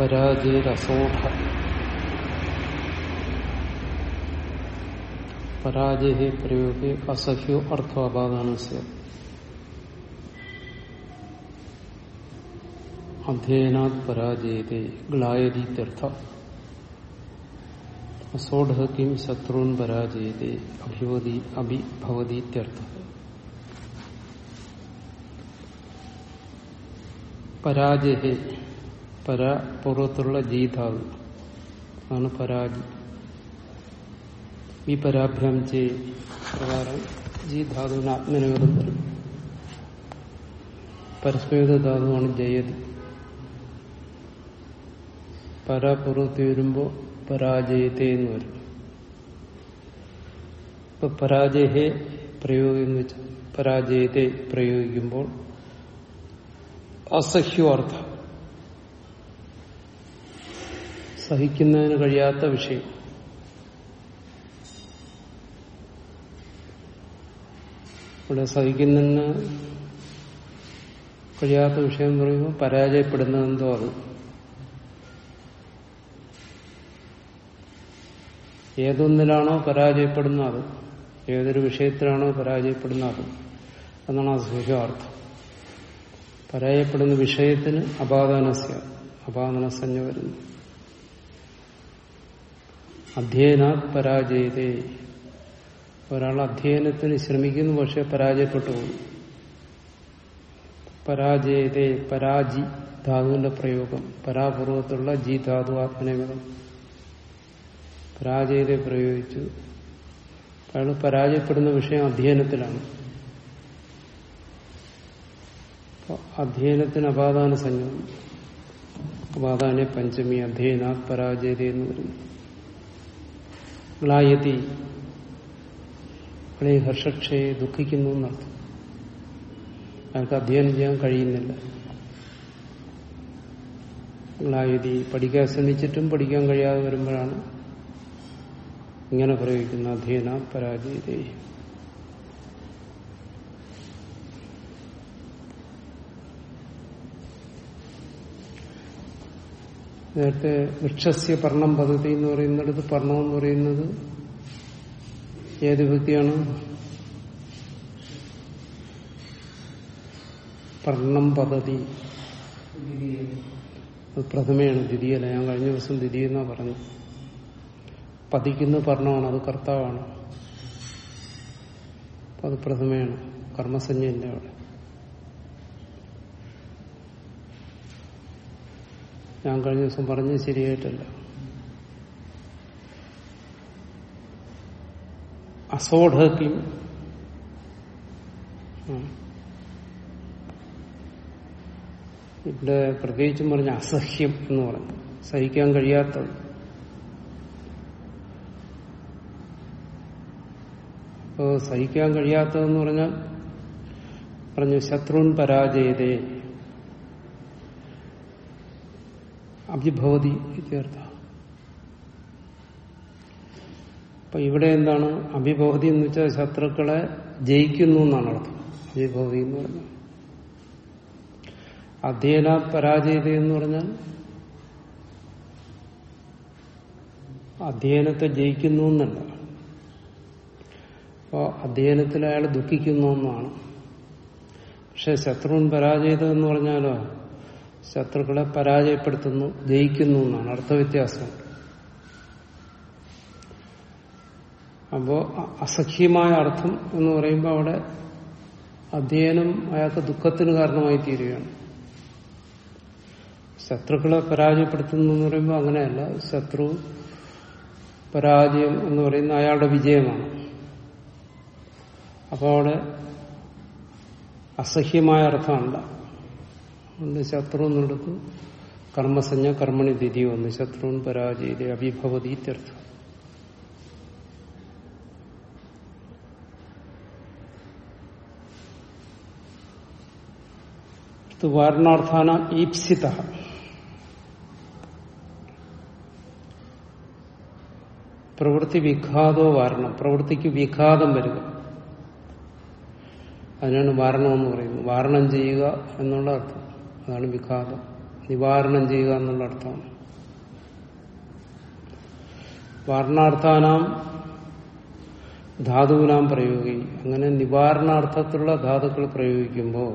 പരാജയരസോഢ പരാജയ പ്രയോഗ അസഹ്യോ അർത്ഥാപാദാനസ്യ അധ്യയനാത് പരാജയത്തെ ഗ്ലായതീത്യർത്ഥ. അസോഢ കിം ശത്രുൻ പരാജയത്തെ അഭിവതി അഭിഭവതീത്യർത്ഥ പരാജയ പര പൂർവത്തിലുള്ള ജീതാവ്. ആണ് പരാജി. ഈ പരാഭ്യാം ചെയ് പ്രകാരം ജീധാതുവിന് ആത്മനിവേദം വരും. പരസ്മേത ധാതുവാണ് ജയതി. പരാപൂർവത്തി വരുമ്പോൾ പരാജയത്തെ എന്ന് വരും. ഇപ്പൊ പരാജയെ പ്രയോഗിക്കുന്ന പരാജയത്തെ പ്രയോഗിക്കുമ്പോൾ അസഹ്യാർത്ഥം സഹിക്കുന്നതിന് കഴിയാത്ത വിഷയം. ഇവിടെ സഹിക്കുന്നതിന് കഴിയാത്ത വിഷയം പറയുമ്പോൾ പരാജയപ്പെടുന്നതെന്തോ അത്. ഏതൊന്നിലാണോ പരാജയപ്പെടുന്ന അത്. ഏതൊരു വിഷയത്തിലാണോ പരാജയപ്പെടുന്ന അത്. എന്നാണ് അസഹ്യാർത്ഥം പരാജയപ്പെടുന്ന വിഷയത്തിന് അപാദാനസ്യ അപാദനസഞ്ജ വരുന്നു അധ്യയന പരാജയതേ ഒരാൾ അധ്യയനത്തിന് ശ്രമിക്കുന്നു പക്ഷെ പരാജയപ്പെട്ടു പോകും പരാജയതേ പരാജി ധാതുവിന്റെ പ്രയോഗം. പരാപൂർവത്തിലുള്ള ജി ധാതു ആത്മനേകതം പരാജയത്തെ പ്രയോഗിച്ചു. അയാൾ പരാജയപ്പെടുന്ന വിഷയം അധ്യയനത്തിലാണ്. അധ്യയനത്തിന് അപാദാന സംഘം അപാദാനെ പഞ്ചമി അധ്യയന പരാജയത എന്ന് പറയുന്നു. ഗ്ലായതി. അല്ലെങ്കിൽ ഹർഷക്ഷയെ ദുഃഖിക്കുന്നു എന്നർത്ഥം. അയാൾക്ക് അധ്യയനം ചെയ്യാൻ കഴിയുന്നില്ല. ഗ്ലായതി പഠിക്കാൻ ശ്രമിച്ചിട്ടും പഠിക്കാൻ കഴിയാതെ വരുമ്പോഴാണ് ഇങ്ങനെ പ്രയോഗിക്കുന്ന അധ്യയന പരാജയതേ നേരത്തെ വൃക്ഷസ്യ പർണം പദ്ധതി എന്ന് പറയുന്നിടത്ത് പർണം എന്ന് പറയുന്നത് ഏത് വ്യക്തിയാണ്? പർണം പദ്ധതി. അത് പ്രഥമയാണ് ദ്വിതീയല്ല ഞാൻ കഴിഞ്ഞ ദിവസം ദ്വിതീയ എന്നാ പറഞ്ഞു പതിക്കുന്ന പർണമാണ് അത് കർത്താവാണ്. അത് പ്രഥമയാണ്. കർമ്മസഞ്ജന്റെ അവിടെ. ഞാൻ കഴിഞ്ഞ ദിവസം പറഞ്ഞത് ശരിയായിട്ടല്ല. അസോഢക്കും ഇവിടെ പ്രത്യേകിച്ചും പറഞ്ഞ അസഹ്യം എന്ന് പറഞ്ഞു സഹിക്കാൻ കഴിയാത്തത്. അപ്പോ സഹിക്കാൻ കഴിയാത്തതെന്ന് പറഞ്ഞാൽ പറഞ്ഞു ശത്രുൻ പരാജയതേ. അഭിഭവതി ഇത്യർത്ഥ അപ്പൊ ഇവിടെ എന്താണ്? അഭിഭവതി എന്ന് വെച്ചാൽ ശത്രുക്കളെ ജയിക്കുന്നു എന്നാണ് അർത്ഥം. അഭിഭവതി എന്ന് പറഞ്ഞാൽ. അധ്യയന പരാജയത എന്ന് പറഞ്ഞാൽ അധ്യയനത്തെ ജയിക്കുന്നു എന്നല്ല. അപ്പോ അധ്യയനത്തിൽ അയാൾ ദുഃഖിക്കുന്നു എന്നാണ്. പക്ഷെ ശത്രുവിൻ പരാജയത എന്ന് പറഞ്ഞാലോ ശത്രുക്കളെ പരാജയപ്പെടുത്തുന്നു ജയിക്കുന്നു എന്നാണ് അർത്ഥവ്യത്യാസം. അപ്പോ അസഖ്യമായ അർത്ഥം എന്ന് പറയുമ്പോൾ അവിടെ അധ്യയനം അയാൾക്ക് ദുഃഖത്തിന് കാരണമായി തീരുകയാണ്. ശത്രുക്കളെ പരാജയപ്പെടുത്തുന്നു എന്ന് പറയുമ്പോൾ അങ്ങനെയല്ല. ശത്രു പരാജയം എന്ന് പറയുന്ന അയാളുടെ വിജയമാണ്. അപ്പോൾ അവിടെ അസഹ്യമായ അർത്ഥമല്ല. അതുകൊണ്ട് ശത്രു എന്നുള്ളത് കർമ്മസഞ്ജ കർമ്മണി ദിതി വന്നു ശത്രുൻ പരാജയത അഭിഭവതി ഇത്യർത്ഥം. വാരണാർത്ഥാന ഈപ്സിത. പ്രവൃത്തി വിഘാതോ വാരണം പ്രവൃത്തിക്ക് വിഘാതം വരിക. അതിനാണ് വാരണമെന്ന് പറയുന്നത്. വാരണം ചെയ്യുക എന്നുള്ള അർത്ഥം. അതാണ് വിഘാതം. നിവാരണം ചെയ്യുക എന്നുള്ള അർത്ഥമാണ് വാരണാർത്ഥാനാം ധാതുവിനാം പ്രയോഗി അങ്ങനെ നിവാരണാർത്ഥത്തിലുള്ള ധാതുക്കൾ പ്രയോഗിക്കുമ്പോൾ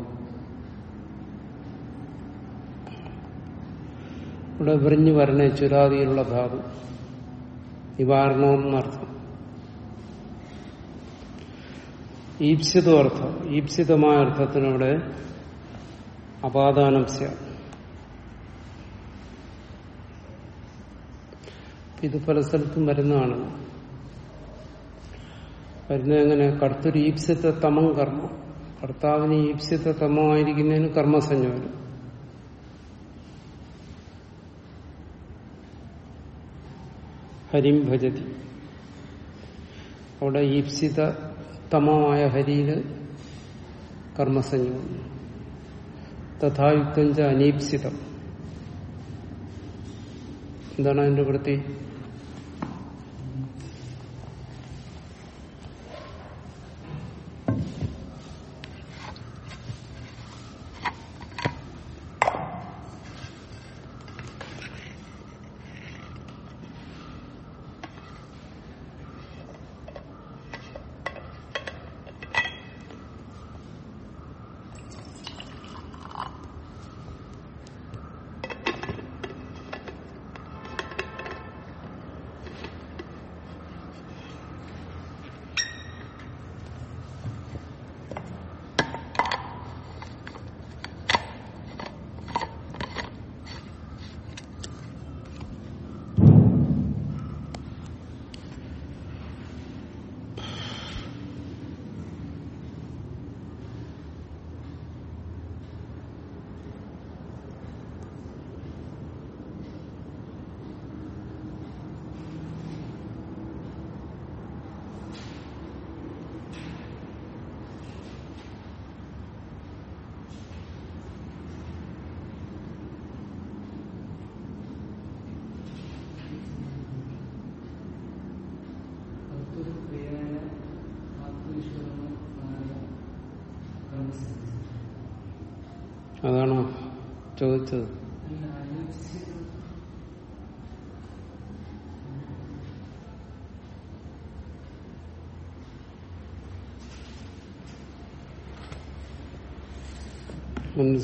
ഇവിടെ വിറിഞ്ഞു വരണ ചുരാതിയിലുള്ള ധാതു. നിവാരണമെന്നർത്ഥം ഈപ്സിതം അർത്ഥം. ഈപ്സിതമായ അർത്ഥത്തിനവിടെ അപാദാനം സ്യ ഇത് പല സ്ഥലത്തും വരുന്നതാണ്. വരുന്നത് എങ്ങനെ? കർത്തൃ ഈപ്സ്യത്തെ തമം കർമ്മം. കർത്താവിന് ഈപ്സ്യത്തെ തമമായിരിക്കുന്നതിന് കർമ്മസഞ്ജ ഹരിം ഭജതി. അവിടെ ഈപ്സിത തമമായ ഹരിയിൽ കർമ്മസഞ്ജ തഥായുക്തം ച അനീപ്സിതം. എന്താണ് അതിന്റെ വൃത്തി അതാണോ ചോദിച്ചത്.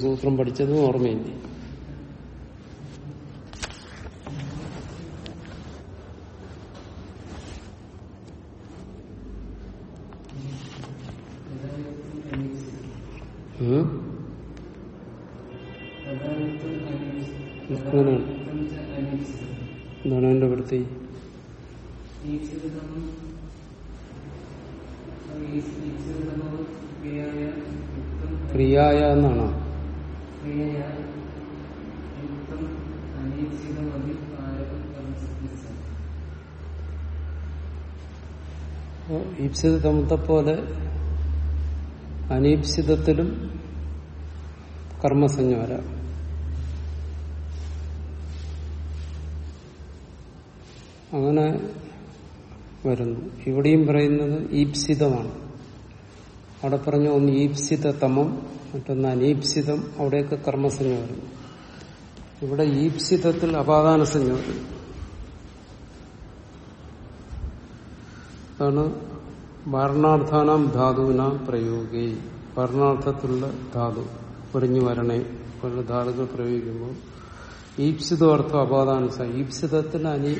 സൂത്രം പഠിച്ചതും ഓർമ്മയില്ലേ? ക്രിയായ എന്നാണോ? ഈപ്സിത തമത്തെപ്പോലെ പോലെ അനീപ്സിതത്തിലും കർമ്മസഞ്ജ വരാം. അങ്ങനെ വരുന്നു. ഇവിടെയും പറയുന്നത് ഈപ്സിതമാണ്. അവിടെ പറഞ്ഞ ഒന്ന് ഈപ്സിത തമം മറ്റൊന്ന് അനീപ്സിതം അവിടെയൊക്കെ കർമ്മസഞ്ജ വരും ഇവിടെ ഈപ്സിതത്തിൽ അപാദാനസഞ്ജ വരും അതാണ് വർണാർത്ഥാനാം ധാതുവിനാം പ്രയോഗി. വർണാർത്ഥത്തിലുള്ള ധാതു പൊരിഞ്ഞു വരണേ. പോലുള്ള ധാതുക്കൾ പ്രയോഗിക്കുമ്പോൾ ഈപ്സിതം അർത്ഥം അപാദാനുസ ഈപ്സിതത്തിന് അനി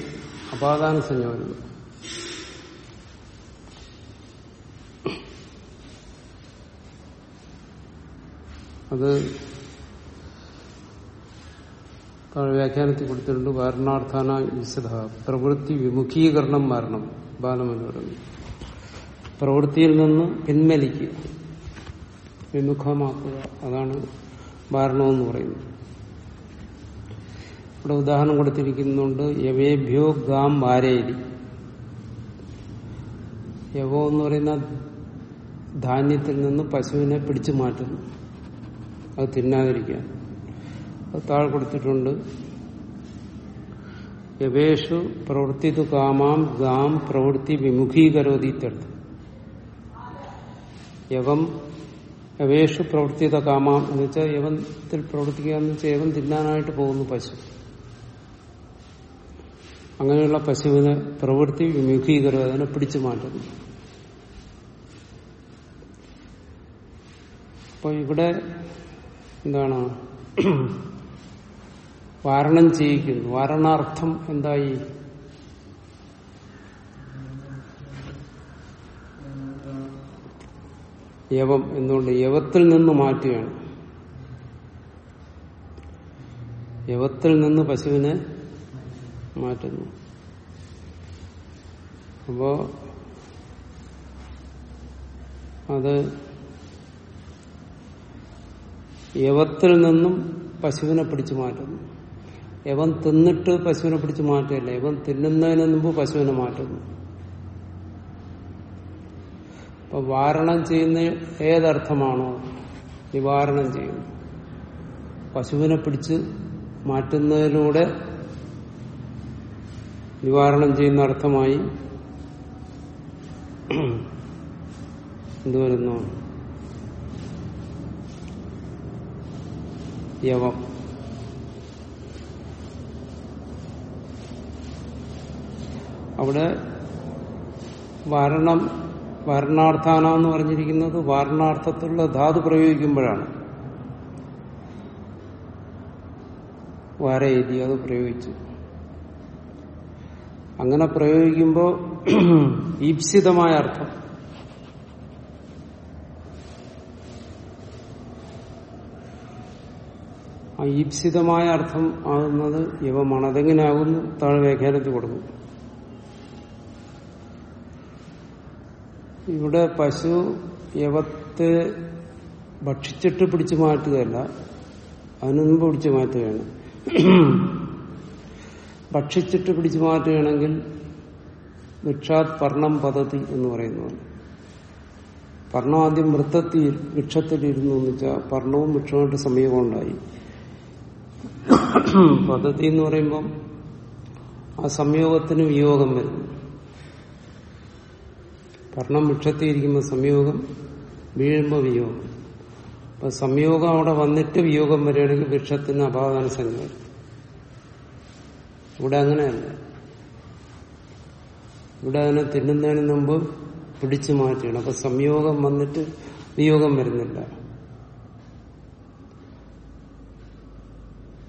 അപാദാനുസഞ്ജ വരുന്നു അത് വ്യാഖ്യാനത്തിൽ കൊടുത്തിട്ടുണ്ട് വാരണാർത്ഥാന വിശദ പ്രവൃത്തി വിമുഖീകരണം വരണം ബാലമനോരമ. പ്രവൃത്തിയിൽ നിന്ന് പിൻവലിക്കുക. വിമുഖമാക്കുക. അതാണ് വാരണമെന്ന് പറയുന്നത്. ഇവിടെ ഉദാഹരണം കൊടുത്തിരിക്കുന്നുണ്ട് യവേഭ്യോ ഗാം വാരേരി. യവോ എന്ന് പറയുന്ന ധാന്യത്തിൽ നിന്ന് പശുവിനെ പിടിച്ചു മാറ്റുന്നു. അത് തിന്നാതിരിക്കാൻ അത് താഴെ കൊടുത്തിട്ടുണ്ട്. യവേഷു പ്രവൃത്തി തു കാമാം ഗാം പ്രവൃത്തി വിമുഖീകരോതി തടുത്തു യവം യവേഷു പ്രവർത്തിത കാമാം എന്ന് വെച്ചാൽ യവത്തിൽ പ്രവർത്തിക്കുക എന്ന് വെച്ചാൽ യവൻ തിന്നാനായിട്ട് പോകുന്നു പശു. അങ്ങനെയുള്ള പശുവിനെ പ്രവൃത്തി വിമുഖീകരം അതിനെ പിടിച്ചു മാറ്റുന്നു. അപ്പൊ ഇവിടെ എന്താണ്? വാരണം ചെയ്യിക്കുന്നു. വാരണാർത്ഥം എന്തായി? യവം എന്തുകൊണ്ട്? യവത്തിൽ നിന്ന് മാറ്റുകയാണ്. യവത്തിൽ നിന്ന് പശുവിനെ മാറ്റുന്നു. അപ്പോ അത് യവത്തിൽ നിന്നും പശുവിനെ പിടിച്ചു മാറ്റുന്നു. യവൻ തിന്നിട്ട് പശുവിനെ പിടിച്ചു മാറ്റുകയല്ല. യവൻ തിന്നുന്നതിന് മുമ്പ് പശുവിനെ മാറ്റുന്നു. അപ്പൊ വാരണം ചെയ്യുന്ന ഏതർത്ഥമാണോ? നിവാരണം ചെയ്യുന്നു. പശുവിനെ പിടിച്ച് മാറ്റുന്നതിലൂടെ നിവാരണം ചെയ്യുന്ന അർത്ഥമായി എന്തുവരുന്നു? യവം അവിടെ വരണം വാരണാർത്ഥാന എന്ന് പറഞ്ഞിരിക്കുന്നത് വരണാർത്ഥത്തിലുള്ള ധാതു പ്രയോഗിക്കുമ്പോഴാണ്. വാരയെഴുതി അത് പ്രയോഗിച്ചു. അങ്ങനെ പ്രയോഗിക്കുമ്പോൾ ഈപ്സിതമായ അർത്ഥം. ഈപ്സിതമായ അർത്ഥം ആകുന്നത് യവമാണ്. അതെങ്ങനെ ആകുന്നു താഴെ വ്യാഖ്യാനത്തിൽ കൊടുക്കും. ഇവിടെ പശു യവത്തെ ഭക്ഷിച്ചിട്ട് പിടിച്ചു മാറ്റുകയല്ല അതിനു മുമ്പ് പിടിച്ചു മാറ്റുകയാണ്. ഭക്ഷിച്ചിട്ട് പിടിച്ചു മാറ്റുകയാണെങ്കിൽ വൃക്ഷാത് പർണം പദ്ധതി എന്ന് പറയുന്നതാണ്. പർണം ആദ്യം വൃത്തത്തിൽ വൃക്ഷത്തിലിരുന്നു എന്ന് വെച്ചാൽ പർണവും വൃക്ഷമായിട്ട് സമീപമുണ്ടായി. പദ്ധതി എന്ന് പറയുമ്പം ആ സംയോഗത്തിന് വിയോഗം വരുന്നു. പർണം വൃക്ഷത്തിയിരിക്കുമ്പോൾ സംയോഗം വീഴുമ്പോൾ വിയോഗം. അപ്പൊ സംയോഗം അവിടെ വന്നിട്ട് വിയോഗം വരികയാണെങ്കിൽ വൃക്ഷത്തിന് അപാദാന സംഖ്യ ഇവിടെ അങ്ങനെയല്ല. ഇവിടെ അതിനെ തിന്നുന്നതിന് മുമ്പ് പിടിച്ചു മാറ്റുകയാണ്. അപ്പൊ സംയോഗം വന്നിട്ട് വിയോഗം വരുന്നില്ല.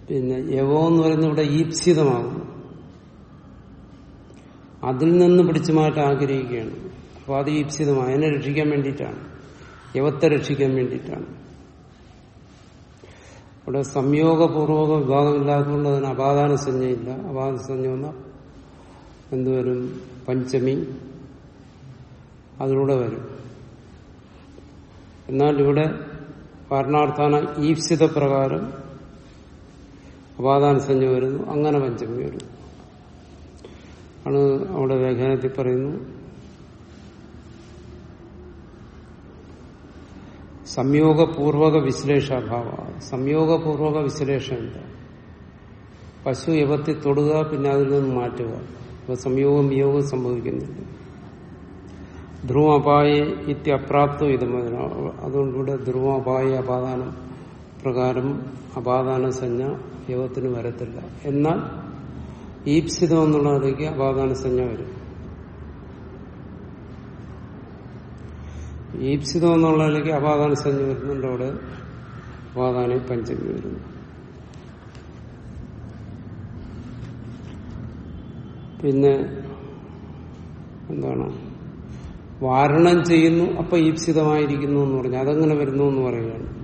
പിന്നെ യവോ എന്ന് പറയുന്നത് ഇവിടെ ഈപ്സിതമാകുന്നു. അതിൽ നിന്ന് പിടിച്ചു മാറ്റാൻ ആഗ്രഹിക്കുകയാണ്. അപ്പൊ അത് ഈപ്സിതമാണ്. അതിനെ രക്ഷിക്കാൻ വേണ്ടിയിട്ടാണ്. യവത്തെ രക്ഷിക്കാൻ വേണ്ടിയിട്ടാണ്. ഇവിടെ സംയോഗപൂർവക വിഭാഗമില്ലാത്തതുകൊണ്ട് അതിന് അപാദാന സംജ്ഞയില്ല. അപാദാന സംജ്ഞ വന്ന എന്തുവരും? പഞ്ചമി. അതിലൂടെ വരും. എന്നാൽ ഇവിടെ വർണാർത്ഥാന ഈപ്സിത പ്രകാരം അപാദാന സംജ്ഞ വരുന്നു അങ്ങനെ പഞ്ചമി വരുന്നു. ആണ് അവിടെ വ്യാഖ്യാനത്തിൽ പറയുന്നു സംയോഗപൂർവക വിശ്ലേഷാഭാവ. സംയോഗപൂർവക വിശ്ലേഷമില്ല പശു യവത്തി തൊടുക പിന്നെ അതിൽ നിന്ന് മാറ്റുക. അപ്പൊ സംയോഗം വിയോഗം സംഭവിക്കുന്നില്ല ധ്രുവപായ ഇത്യപ്രാപ്തം ഇത് അതുകൊണ്ട് ഇവിടെ ധ്രുവപായ അപാദാനം പ്രകാരം അപാദാന സംജ്ഞ യോഗത്തിന് വരത്തില്ല. എന്നാൽ ഈപ്സിതം എന്നുള്ളതിലേക്ക് അപാദാന സംജ്ഞ വരും. ഈപ്സിതം എന്നുള്ളതിലേക്ക് അപാദാന സംജ്ഞ വരുന്നുണ്ട് അവിടെ. അപാദാന പഞ്ചമി വരുന്നു. പിന്നെ എന്താണ്? വാരണം ചെയ്യുന്നു അപ്പൊ ഈപ്സിതമായിരിക്കുന്നു എന്ന് പറഞ്ഞു. അതങ്ങനെ വരുന്നു എന്ന് പറയുകയാണ്.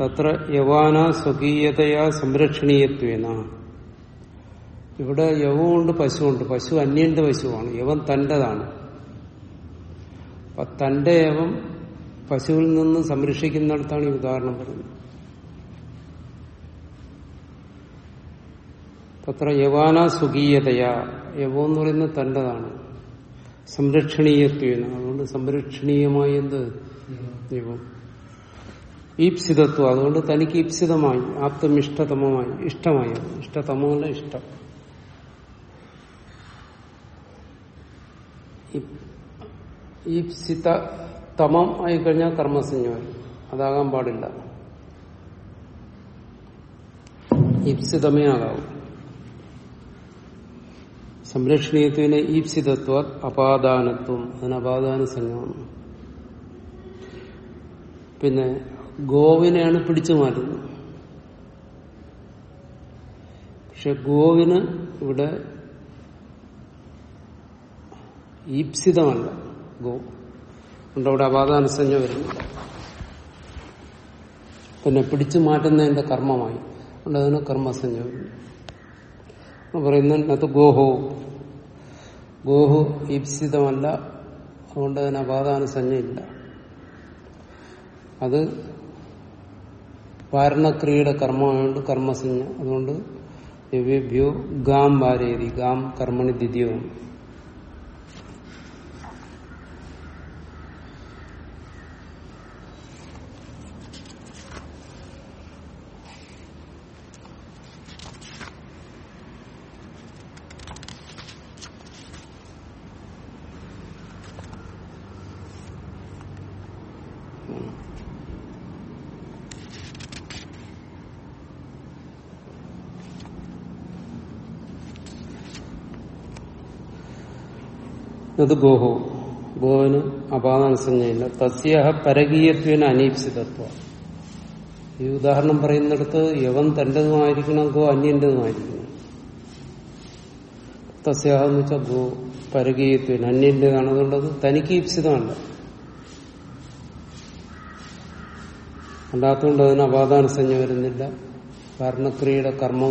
തത്ര യവാന സ്വകീയതയാ സംരക്ഷണീയത്വേന. ഇവിടെ യവമുണ്ട് പശുവുണ്ട്. പശു അന്യന്റെ പശുവാണ്. യവൻ തന്റേതാണ് അപ്പൊ തന്റെ യവം പശുവിൽ നിന്ന് സംരക്ഷിക്കുന്നിടത്താണ് ഈ ഉദാഹരണം പറയുന്നത്. തത്ര യവാന സ്വകീയതയാ. യവോ എന്ന് പറയുന്നത് തന്റേതാണ് സംരക്ഷണീയത്വേന. അതുകൊണ്ട് സംരക്ഷണീയമായി എന്ത്? യവം ഈപ്സിതത്വം. അതുകൊണ്ട് തനിക്ക് ഈപ്സിതമായി ആപ്തം ഇഷ്ടതമമായി ഇഷ്ടമായി. ഇഷ്ടതമല്ല ഇഷ്ടം. ഈപ്സിത തമം ആയിക്കഴിഞ്ഞാൽ കർമ്മസഞ്ജമായി അതാകാൻ പാടില്ല. ഈപ്സിതമേ ആകാവും. സംരക്ഷണീയത്വന് ഈപ്സിതത്വ അപാദാനത്വം. അതിന് അപാദാന സംഘമാണ് പിന്നെ ഗോവിനെയാണ് പിടിച്ചു മാറ്റുന്നത്. പക്ഷെ ഗോവിന് ഇവിടെ ഈപ്സിതമല്ല. ഗോ അതുകൊണ്ട് അവിടെ അപാദാനസഞ്ജ വരുന്നില്ല പിന്നെ പിടിച്ചു മാറ്റുന്നതിന്റെ കർമ്മമായി. അതുകൊണ്ട് അതിന് കർമ്മസഞ്ജ വരുന്നു. പറയുന്നത് ഗോഹോ. ഗോഹു ഈപ്സിതമല്ല. അതുകൊണ്ട് അതിന് ഇല്ല. അത് വാരണക്രിയയുടെ കർമ്മമായതുകൊണ്ട് കർമ്മസഞ്ജ. അതുകൊണ്ട് ദിവ്യഭ്യോ ഗാം വാരേരി. ഗാം കർമ്മണി ദ്വിതീയമാണ് അത് ഗോഹോ. ഗോവിന് അപാദാനുസഞ്ജയില്ല തസ്യഹ പരകീയത്വന് അനീപ്സിതത്വ. ഈ ഉദാഹരണം പറയുന്നിടത്ത് യവൻ തന്റേതുമായിരിക്കണം ഗോ അന്യന്റേതുമായിരിക്കണം തസ്യാഹ എന്ന് വെച്ചാൽ ഗോ പരകീയത്വന് അന്യന്റേതാണ് അതുകൊണ്ടത് തനിക്ക് ഈപ്സിതമല്ല. അല്ലാത്തതുകൊണ്ട് അതിന് അപാദാനസഞ്ജ വരുന്നില്ല. കാരണക്രിയയുടെ കർമ്മ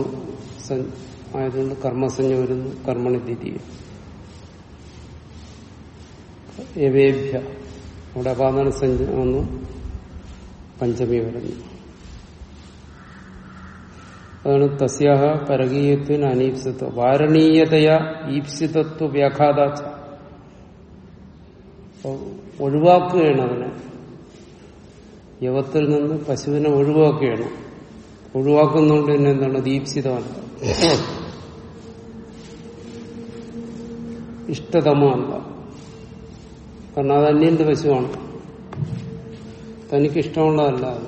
ആയതുകൊണ്ട് കർമ്മസഞ്ജ വരുന്നു. കർമ്മണി ദ്വിതീയം യവേഭ്യ അവിടെ അപാദാന സഞ്ജ വന്നു പഞ്ചമി വരുന്നു അതാണ് തസ്യാഹ പരകീയത്വന് അനീപ്സിത്വ വാരണീയതയ ഈപ്സിതത്വ വ്യാഘാത ഒഴിവാക്കുകയാണ് അതിനെ യവത്തിൽ നിന്ന് പശുവിനെ ഒഴിവാക്കുകയാണ് ഒഴിവാക്കുന്നതുകൊണ്ട് തന്നെ എന്താണ് ദീപ്സിതമല്ല ഇഷ്ടതമല്ല കാരണം അത് അന്യന്റെ പശുവാണ് തനിക്ക് ഇഷ്ടമുള്ളതല്ല അത്.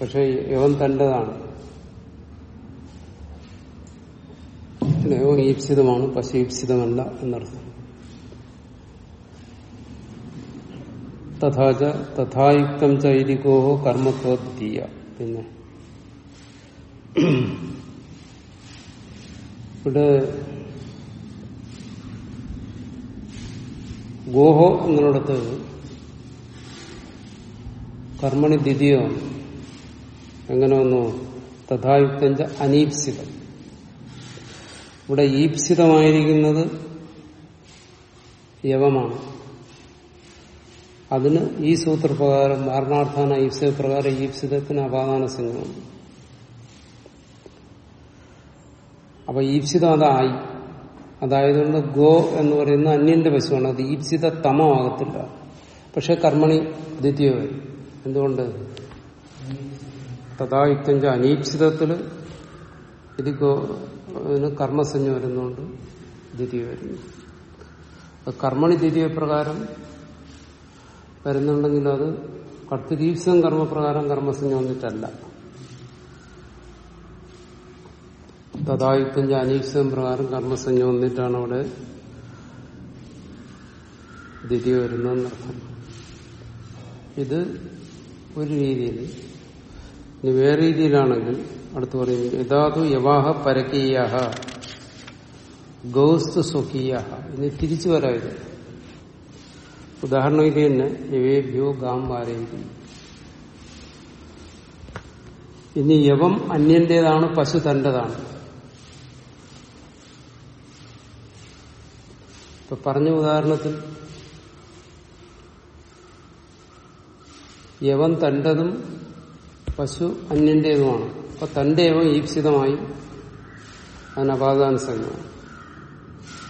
പക്ഷെ യവൻ തന്റേതാണ് യവൻ ഈപ്സിതമാണ് പശു ഈപ്സിതമല്ല എന്നർത്ഥം. തഥാച തഥായുക്തം ചൈരികോ കർമ്മത്വദ്വീയ പിന്നെ ഇവിടെ ഗോഹോ എന്നിടത്ത് കർമ്മണി ദ്വിതീയമാണ് എങ്ങനെ വന്നു? തഥായുക്തഞ്ച അനീപ്സിതം. ഇവിടെ ഈപ്സിതമായിരിക്കുന്നത് യവമാണ്. അതിന് ഈ സൂത്രപ്രകാരം വാരണാർത്ഥാന ഈപ്സിത പ്രകാരം ഈപ്സിതത്തിന് അപാദാന സംഘമാണ് അപ്പൊ ഈപ്സിതം അതായി. അതായതുകൊണ്ട് ഗോ എന്ന് പറയുന്ന അന്യന്റെ പശുവാണ് അത് ഈപ്സിത തമമാകത്തില്ല. പക്ഷെ കർമ്മണി ദ്വിതീയ എന്തുകൊണ്ട്? തഥായുക്തഞ്ച അനീപ്സിതത്തിൽ ഇത് ഗോ അതിന് കർമ്മസഞ്ജ വരുന്നതുകൊണ്ട് ദ്വിതീയ വരുന്നു കർമ്മണി ദ്വിതീയ പ്രകാരം വരുന്നുണ്ടെങ്കിൽ അത് കർത്തരീപ്സം കർമ്മപ്രകാരം കർമ്മസഞ്ജ വന്നിട്ടല്ല. തഥായുക്തഞ്ച അനീക്ഷം പ്രകാരം കർമ്മസഞ്ജ വന്നിട്ടാണ് അവിടെ ദിതി വരുന്നതെന്നർത്ഥം ഇത് ഒരു രീതിയിൽ ഇനി വേറെ രീതിയിലാണെങ്കിൽ അടുത്ത് പറയുന്നത് യഥാതു യവാഹ പരക്കീയാഹ ഗൗസ്തു സ്വകീയാഹ. ഇനി തിരിച്ചു വരായത് ഉദാഹരണം ഇത് തന്നെ യവേഭ്യോ ഗാം ഇനി യവം അന്യന്റേതാണ് പശു തന്റേതാണ്. ഇപ്പൊ പറഞ്ഞ ഉദാഹരണത്തിൽ യവൻ തന്റെതും പശു അന്യന്റേതുമാണ്. അപ്പൊ തന്റെ യവം ഈപ്സിതമായി അതിന്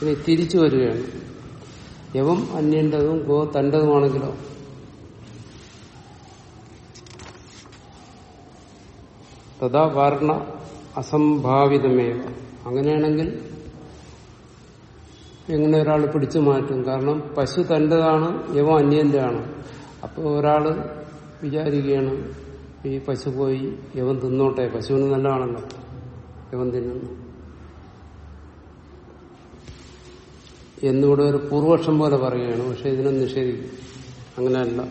ഇനി തിരിച്ചു വരികയാണ്. യവം അന്യന്റതും ഗോ തന്റെതുമാണെങ്കിലോ തഥാ വാരണ അസംഭാവിതമേവ. അങ്ങനെയാണെങ്കിൽ എങ്ങനെ ഒരാൾ പിടിച്ചു മാറ്റും? കാരണം പശു തന്റേതാണ് യവം അന്യന്റെ ആണ് അപ്പോൾ ഒരാൾ വിചാരിക്കുകയാണ് ഈ പശു പോയി യവൻ തിന്നോട്ടെ? പശുവിന് നല്ലതാണല്ലോ യവൻ തിന്നുന്നു. എന്നിവിടെ ഒരു പൂർവക്ഷം പോലെ പറയുകയാണ് പക്ഷെ ഇതിനെ നിഷേധിക്കും. അങ്ങനെയല്ല.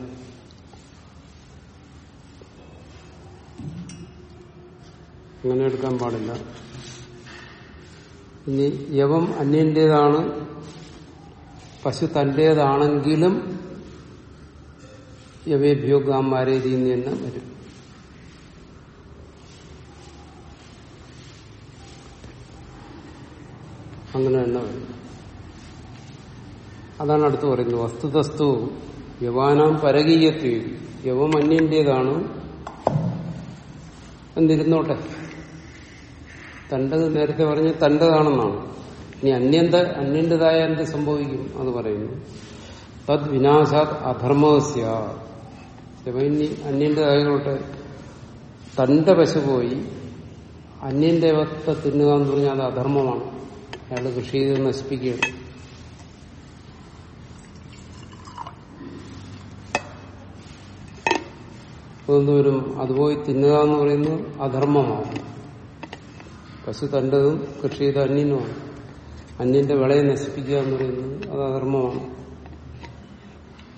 അങ്ങനെ എടുക്കാൻ പാടില്ല. ഇനി യവം അന്യന്റേതാണ് പശു തന്റേതാണെങ്കിലും യവേഭ്യോ ഗാമാരെ രീതി തന്നെ വരും. അങ്ങനെ തന്നെ വരും. അതാണ് അടുത്ത് പറയുന്നത്. വസ്തുതസ്തു യവാനാം പരകീയത്വം യവം അന്യന്റേതാണ് എന്തിരുന്നോട്ടെ തന്റെത് നേരത്തെ പറഞ്ഞ് തന്റെതാണെന്നാണ് ഇനി അന്യന്ത അന്യന്റേതായ എന്ത് സംഭവിക്കും അത് പറയുന്നു. തദ് വിനാശാത് അധർമ്മസ്യ. ഇനി അന്യന്റേതായോട്ടെ തന്റെ പശു പോയി അന്യന്റെ വത്ത തിന്നുക എന്ന് പറഞ്ഞാൽ അത് അധർമ്മമാണ്. അയാൾ കൃഷി ചെയ്ത് നശിപ്പിക്കുകയാണ്. എന്തോരും അത് പോയി തിന്നുക എന്ന് പറയുന്നത് അധർമ്മമാണ്. പശു തന്റെതും കൃഷി ചെയ്ത അന്യനുമാണ്. അന്യന്റെ വിളയെ നശിപ്പിക്കുക എന്ന് പറയുന്നത് അത് അധർമ്മമാണ്.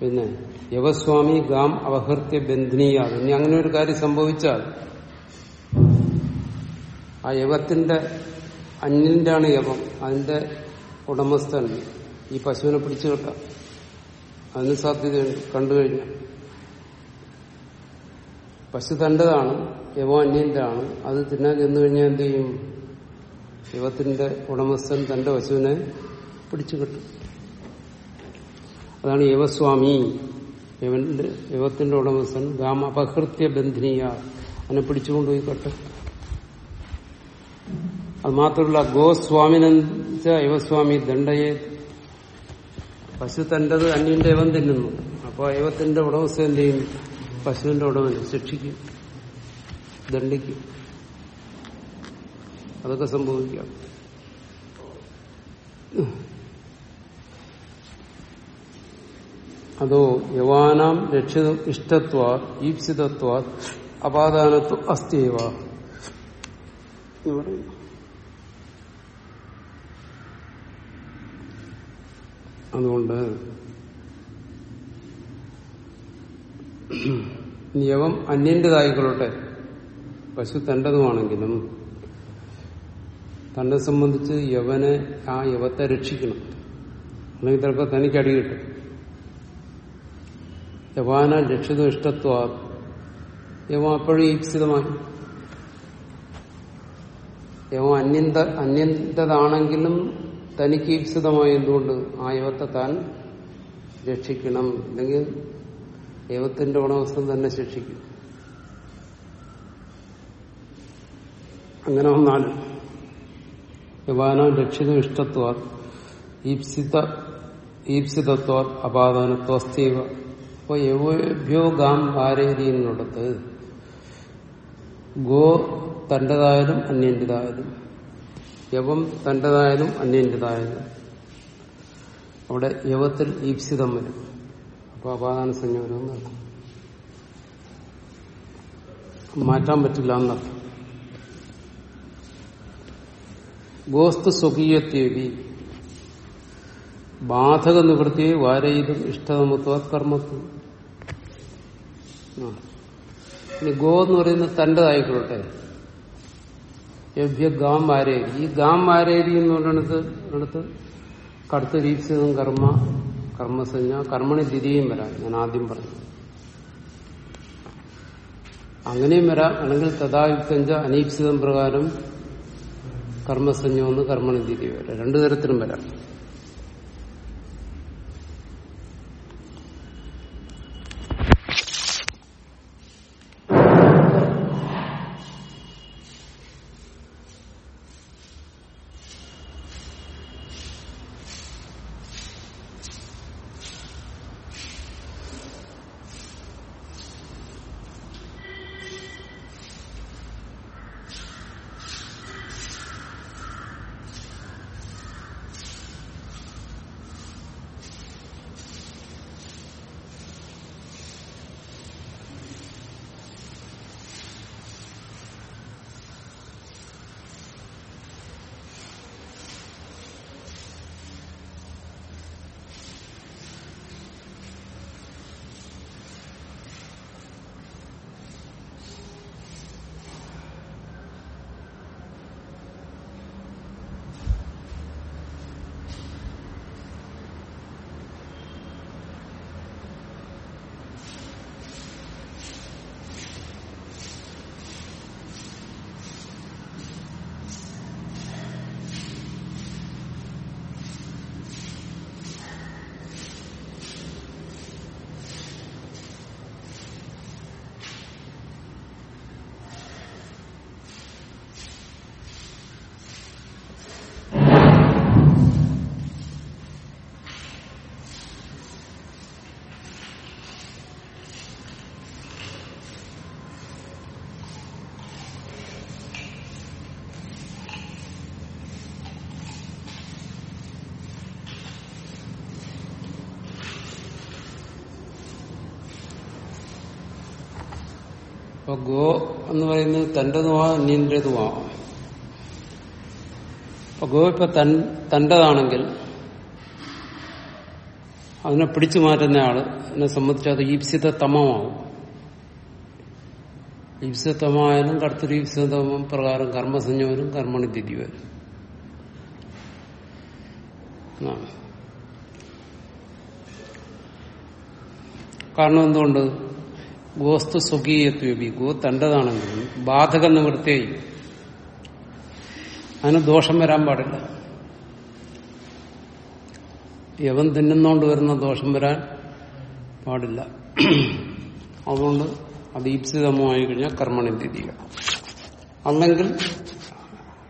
പിന്നെ യവസ്വാമി ഗാം അവഹൃത്യ ബന്ധനീയ ഇനി അങ്ങനെ ഒരു കാര്യം സംഭവിച്ചാൽ ആ യവത്തിന്റെ അന്യന്റെ ആണ് യവം. അതിന്റെ ഉടമസ്ഥൻ ഈ പശുവിനെ പിടിച്ചു കിട്ടാം. അതിന് സാധ്യതയുണ്ട്. കണ്ടു കഴിഞ്ഞാൽ. പശു തന്റെതാണ് യവോ അന്യന്റെ ആണ് അത് തിന്നാൻ ചെന്നു കഴിഞ്ഞാൽ എന്ത് ചെയ്യും? യവത്തിന്റെ ഉടമസ്ഥൻ തന്റെ പശുവിനെ പിടിച്ചു കിട്ടും അതാണ് യവസ്വാമി യവന്റെ യവത്തിന്റെ ഉടമസ്ഥൻ ഗാം അപഹൃത്യ ബന്ധിനിയ. അവനെ പിടിച്ചുകൊണ്ടുപോയി കട്ട്. അത് മാത്രമല്ല ഗോസ്വാമിനെച്ച യവസ്വാമി ദണ്ഡയെ പശു തന്റെത് അന്യന്റെ യവൻ തിന്നുന്നു. അപ്പൊ യവത്തിന്റെ ഉടമസ്ഥ എന്ത് പശുവിന്റെ ഉടമനെ ശിക്ഷിക്കും. ദണ്ഡിക്കും. അതൊക്കെ സംഭവിക്കാം. അതോ യവാനാം രക്ഷിത ഇഷ്ടത്വ ഈപ്സിതത്വ അപാദാനത്വ അസ്ഥിവ? അതുകൊണ്ട് നിയമം അന്യന്റേതായിക്കൊള്ളട്ടെ. പശു തന്റെതുമാണെങ്കിലും തന്നെ സംബന്ധിച്ച് യവനെ ആ യവത്തെ രക്ഷിക്കണം. അല്ലെങ്കിൽ ചിലപ്പോൾ തനിക്ക് അടി കിട്ടും. യവാന രക്ഷിത ഇഷ്ടത്വ യവ അപ്പോഴും ഈപ്സിതമായി യവ അന്യന്ത അന്യന്തതാണെങ്കിലും തനിക്ക് ഈപ്സിതമായി എന്തുകൊണ്ട് ആ യവത്തെ താൻ രക്ഷിക്കണം? അല്ലെങ്കിൽ യവത്തിന്റെ ഗുണവസ്ഥം തന്നെ ശിക്ഷിക്കും. അങ്ങനെ വന്നാലും യവാനോ രക്ഷിത ഇഷ്ടത്വ ഈപ്സിത ഈപ്സിതത്വ അപാദാനത്വസ്തീവ അപ്പൊ യവോഭ്യോ ഗാം ഭാരേരിയെന്നിടത്ത് ഗോ തന്റേതായാലും അന്യന്റേതായാലും യവം തന്റേതായാലും അന്യന്റേതായാലും അവിടെ യവത്തിൽ ഈപ്സിതം വരും. അപ്പൊ അപാദാന സംയോജനം നടക്കും. മാറ്റാൻ പറ്റില്ല എന്നർത്ഥം. ഗോസ്തു സ്വകീയത്യേവി ബാധക നിവൃത്തിയെ വാരയിലും ഇഷ്ടതമത്വ കർമ്മത്വം. ഇനി ഗോ എന്ന് പറയുന്നത് തന്റേതായിക്കൊള്ളട്ടെ യഭ്യ ഗാം വാരേരി ഈ ഗാം വാരേരി എന്ന് പറഞ്ഞിടത്ത് കടുത്ത രീപ്സിതം കർമ്മ കർമ്മസഞ്ജ കർമ്മണി തിരിയും വരാം. ഞാൻ ആദ്യം പറഞ്ഞു. അങ്ങനെയും വരാം. അല്ലെങ്കിൽ തഥായുക്തഞ്ച അനീപ്സിതം പ്രകാരം കർമ്മസഞ്ജം ഒന്ന് കർമ്മണി വരാം രണ്ടു തരത്തിലും വരാം. ഗോ എന്ന് പറയുന്നത് തന്റേതുമാവാം അന്യന്റേതുമാവാം അപ്പൊ ഗോ ഇപ്പൊ തന്റേതാണെങ്കിൽ അതിനെ പിടിച്ചു മാറ്റുന്ന ആൾ എന്നെ സംബന്ധിച്ച് അത് ഈപ്സിത തമമാവും ഈപ്സിതമായാലും കടുത്തൊരു ഈപ്സിതമം പ്രകാരം കർമ്മസഞ്ജവരും തിഥി വരും. കാരണം എന്തുകൊണ്ട്? ഗോസ്തു സ്വകീയത്വി ഗോ തണ്ടതാണെങ്കിലും ബാധക നിവൃത്തിയായി അതിന് ദോഷം വരാൻ പാടില്ല. യവൻ തിന്നുന്നോണ്ട് വരുന്ന ദോഷം വരാൻ പാടില്ല. അതുകൊണ്ട് അതീപ്സിതമായി കഴിഞ്ഞാൽ കർമ്മണി തിരിയുക അല്ലെങ്കിൽ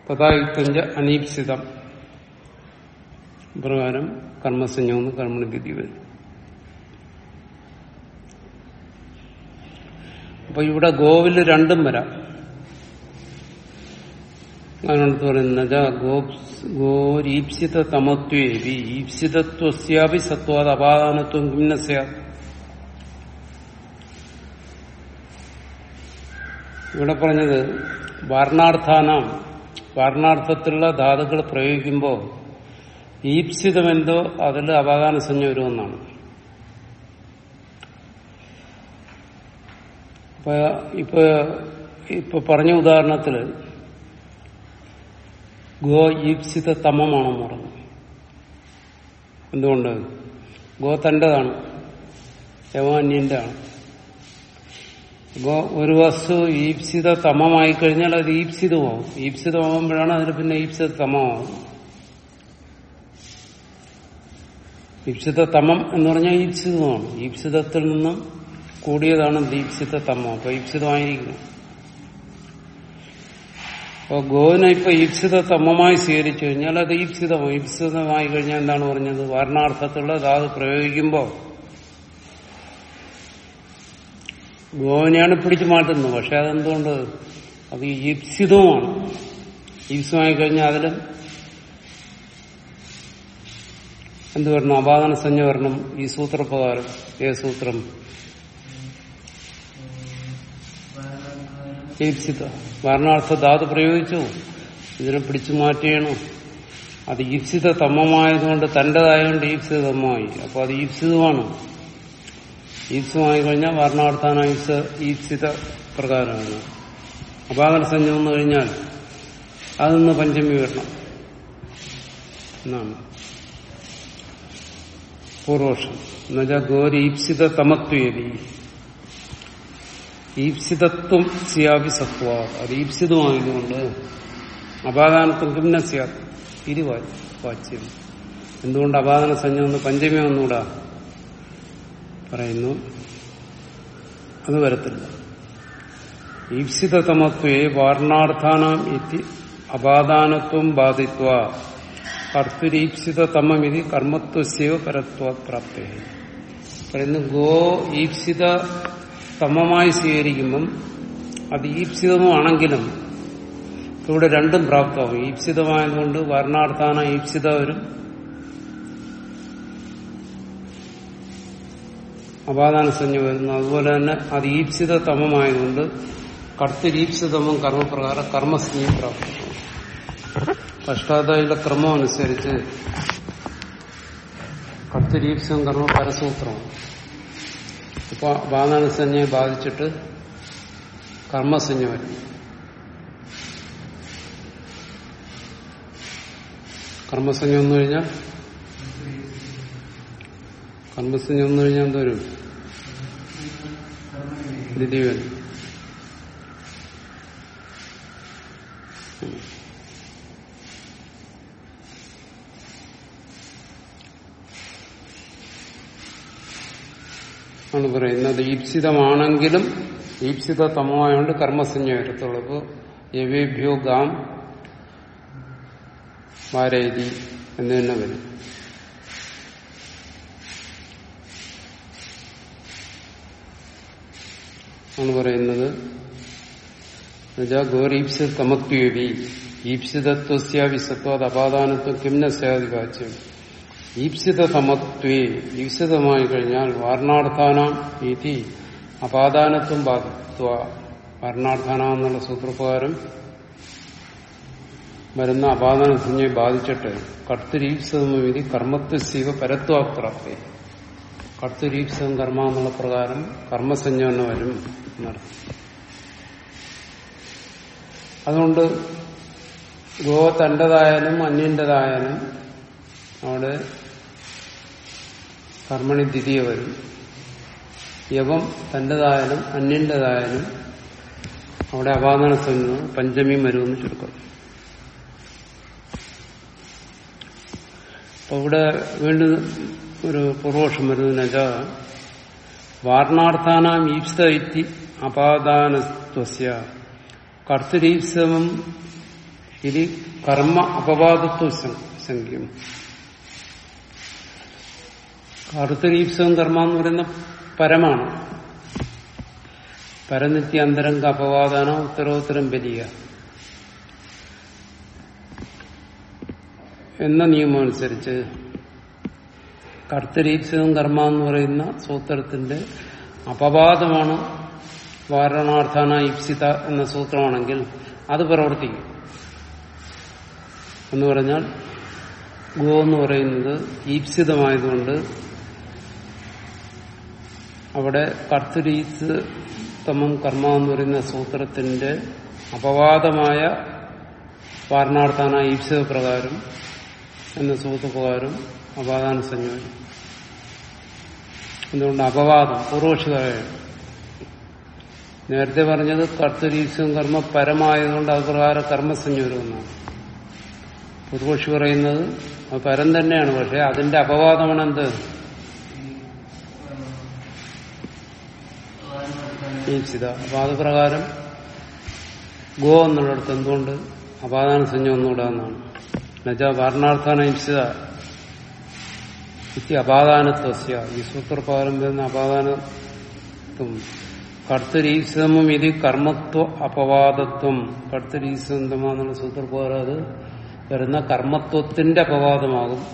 തഥായുക്തഞ്ച അനീപ്സിതം. പ്രകാരം കർമ്മസഞ്ജമെന്ന് കർമ്മണി തിരി വരും. അപ്പൊ ഇവിടെ ഗോവിൽ രണ്ടും വരാം. അതിനടുത്ത് പറയുന്നത് ഗോരീപ്സിത തമത്വേവി ഈപ്സിതത്വസ്യാപി സത്വാദ് അപാദാനത്വം കിംനസ്യ ഇവിടെ പറഞ്ഞത് വാർണാർത്ഥാനാം വാർണാർത്ഥത്തിലുള്ള ധാതുക്കൾ പ്രയോഗിക്കുമ്പോൾ ഈപ്സിതമെന്തോ അതിൽ അപാദാന സംജ്ഞ വരുമെന്നാണ്. ഇപ്പൊ ഇപ്പൊ ഇപ്പൊ പറഞ്ഞ ഉദാഹരണത്തിൽ ഗോ ഈപ്സിത തമമാണെന്ന് പറഞ്ഞു. എന്തുകൊണ്ട്? ഗോ തന്റേതാണ് യവാന്യന്റെ ആണ് അപ്പോ ഒരു വസ്തു ഈപ്സിത തമമായി കഴിഞ്ഞാൽ അത് ഈപ്സിതമാവും ഈപ്സിതമാകുമ്പോഴാണ് അതിന് പിന്നെ ഈപ്സിത തമമാവും ഈപ്സിത തമം എന്ന് പറഞ്ഞാൽ ഈപ്സിതമാണ് ഈപ്സിതത്തിൽ നിന്നും കൂടിയതാണ് ദീപ്സിത തമ്മ അപ്പൊ ഈപ്സിതമായിരിക്കുന്നു. അപ്പൊ ഗോവിനെ ഇപ്പൊ ഈപ്സിത തമമായി സ്വീകരിച്ചു കഴിഞ്ഞാൽ അത് ഈപ്സിതമാണ് ഈപ്സിതമായി കഴിഞ്ഞാൽ എന്താണ് പറഞ്ഞത്? വർണാർത്ഥത്തിലുള്ള ധാതു പ്രയോഗിക്കുമ്പോൾ ഗോവിനെയാണ് പിടിച്ചു മാറ്റുന്നത്. പക്ഷെ അതെന്തുകൊണ്ട്? അത് ഈപ്സിതവുമാണ്. ഈപ്സിതമായി കഴിഞ്ഞാൽ അതിലും എന്ത് വരണം? അപാദന സഞ്ജ വരണം ഈ സൂത്രപ്രകാരം. ഏ സൂത്രം? ഈപ്സിത വാരണാർത്ഥ ധാതു പ്രയോഗിച്ചു. ഇതിനെ പിടിച്ചു മാറ്റിയണം. അത് ഈപ്സിത തമ്മമായതുകൊണ്ട് തന്റേതായതുകൊണ്ട് ഈപ്സിത തമ്മമായി അപ്പൊ അത് ഈപ്സിതമാണ്. ഈപ്സമായി കഴിഞ്ഞാൽ വാരണാർത്ഥാന ഈപ്സിത പ്രകാരമാണ്. അപാകര സഞ്ജം വന്നു കഴിഞ്ഞാൽ അതൊന്ന് പഞ്ചമി വരണം. എന്നാണ്. പൂർവോഷം എന്നുവെച്ചാൽ ഗോരി ഈപ്സിത തമത്വേദി ഈപ്സിതത്വം സ്യാപി സത്വ. അത് ഈപ്സിതമായതുകൊണ്ട് അപാദാനത്വം കിംന സ്യാത് ഇരു വാച്യം. എന്തുകൊണ്ട് അപാദന സഞ്ജ ഒന്ന് പഞ്ചമി ഒന്നുകൂടാ പറയുന്നു? അത് വരത്തില്ല. ഈപ്സിതമത്വേ വാർണാർത്ഥാനാം ഇതി അപാദാനത്വം ബാധിത്വ. കർത്തുരീപ്സിതമമിതി കർമ്മത്വസ്യവ പരത്വ പ്രാപ്തി. പറയുന്നു ഗോ ഈപ്സിത തമമായി സ്വീകരിക്കുമ്പം അത് ഈപ്സിതമാണെങ്കിലും ഇവിടെ രണ്ടും പ്രാപ്തമാകും ഈപ്സിതമായതുകൊണ്ട് വർണാർത്ഥാന ഈപ്സിത വരും. അപാദാന സഞ്ജ വരുന്നു. അതുപോലെ തന്നെ അത് ഈപ്സിത തമമായതുകൊണ്ട് കർത്തരീപ്സിതമം കർമ്മപ്രകാരം കർമ്മസഞ്ജയും പ്രാപ്തമാകും പശ്ചാത്തലയുടെ ക്രമം അനുസരിച്ച് കർത്തരീപ്സം കർമ്മ പരസൂത്രമാണ്. ഇപ്പൊ അപാദാന സംജ്ഞയെ ബാധിച്ചിട്ട് കർമ്മസഞ്ജ വരും കർമ്മസഞ്ജ വന്നു കഴിഞ്ഞാൽ കർമ്മസഞ്ജ വന്നു കഴിഞ്ഞാൽ എന്തോരും ദ്വിതീയൻ ആണ് പറയുന്നത് ഈപ്സിതമാണെങ്കിലും ഈപ്സിത തമമായോണ്ട് കർമ്മസഞ്ജ വരത്തുള്ളൂ യവേഭ്യോ ഗാം വാരേതി എന്ന് തന്നെ വരും. ആണ് പറയുന്നത്. ഗോരീപ്സിത തമത്വേവി ഈപ്സിതത്വസ്യാവി സത്വാദ് അപാദാനത്വം കിംന സ്യാദിവാച്യം ഈപ്സിത സമത്വേ ഈപ്സിതമായി കഴിഞ്ഞാൽ വാർണാർത്ഥാനാം രീതി അപാദാനത്വം ബാധിത്വ വർണാർത്ഥാന എന്നുള്ള സൂത്രപ്രകാരം വരുന്ന അപാദനത്തിനെ ബാധിച്ചിട്ട് കർത്തരീപ്സവിധി കർമ്മത്വസീവ പരത്വാപ്രാപ്തി കർത്തരീപ്സം കർമ്മ എന്നുള്ള പ്രകാരം കർമ്മസഞ്ജ എന്ന് വരും എന്നർത്ഥം. അതുകൊണ്ട് ഗോ തന്റേതായാലും അന്യന്റേതായാലും അവിടെ കർമ്മണി ദ്വിതീയ വരും. യവം തന്റേതായാലും അന്യന്റേതായാലും അവിടെ അപാദനത്തിൽ നിന്ന് പഞ്ചമി വരുമെന്ന് ചുരുക്കം. അപ്പൊ ഇവിടെ വീണ്ടും ഒരു പൂർവോഷം വരുന്ന വാർണാർത്ഥാനാം ഈപ്സ ഇത്തി അപാദാനത്വസ്യ. കർത്തരീപ്സവം ഇത് കർമ്മ അപവാദത്വ സംഖ്യം കർത്തരീപ്സവം കർമ്മ എന്ന് പറയുന്ന പരമാണ്. പരനിത്യ അന്തരംഗ അപവാദാന ഉത്തരോത്തരം വലിയ എന്ന നിയമം അനുസരിച്ച് കർത്തരീപ്സിതം കർമ്മ എന്ന് പറയുന്ന സൂത്രത്തിന്റെ അപവാദമാണ് വാരണാർത്ഥാന ഇപ്സിത എന്ന സൂത്രമാണെങ്കിൽ അത് പ്രവർത്തിക്കും. എന്ന് പറഞ്ഞാൽ ഗോ എന്ന് പറയുന്നത് ഈപ്സിതമായതുകൊണ്ട് അവിടെ കർത്തരീപ്സിതമം കർമ്മ എന്ന് പറയുന്ന സൂത്രത്തിന്റെ അപവാദമായ വാരണാർത്ഥാന ഈപ്സിത പ്രകാരം എന്ന സൂത്രപ്രകാരം അപാദാന സംയോജനം എന്തുകൊണ്ട് അപവാദം? പൂർവക്ഷിതമായാണ് നേരത്തെ പറഞ്ഞത് കർത്തരീക്ഷം കർമ്മ പരമായതുകൊണ്ട് അത് പ്രകാര കർമ്മസഞ്ജോരം എന്നാണ്. പൂർവക്ഷി പറയുന്നത് അത് പരം തന്നെയാണ് പക്ഷെ അതിന്റെ അപവാദമാണ് എന്ത്? ഈപ്സിത അപ്പൊ അത് പ്രകാരം ഗോ എന്നുള്ളിടത്ത് എന്തുകൊണ്ട് അപാദാന സംജ്ഞ ഒന്നുകൂടാന്നാണ് എന്നുവെച്ചാൽ വർണാർത്ഥാന ഈപ്സിത ഇത്തി അപാദാനത്വസ്യ. ഈ സൂത്രപ്രകാരം വരുന്ന അപാദാനത്വം. കർത്തരീശ്വമം ഇത് കർമ്മത്വ അപവാദത്വം. കർത്തരീശ്വന്തമെന്നുള്ള സൂത്രപ്രകാരം അത് വരുന്ന കർമ്മത്വത്തിന്റെ അപവാദമാകും.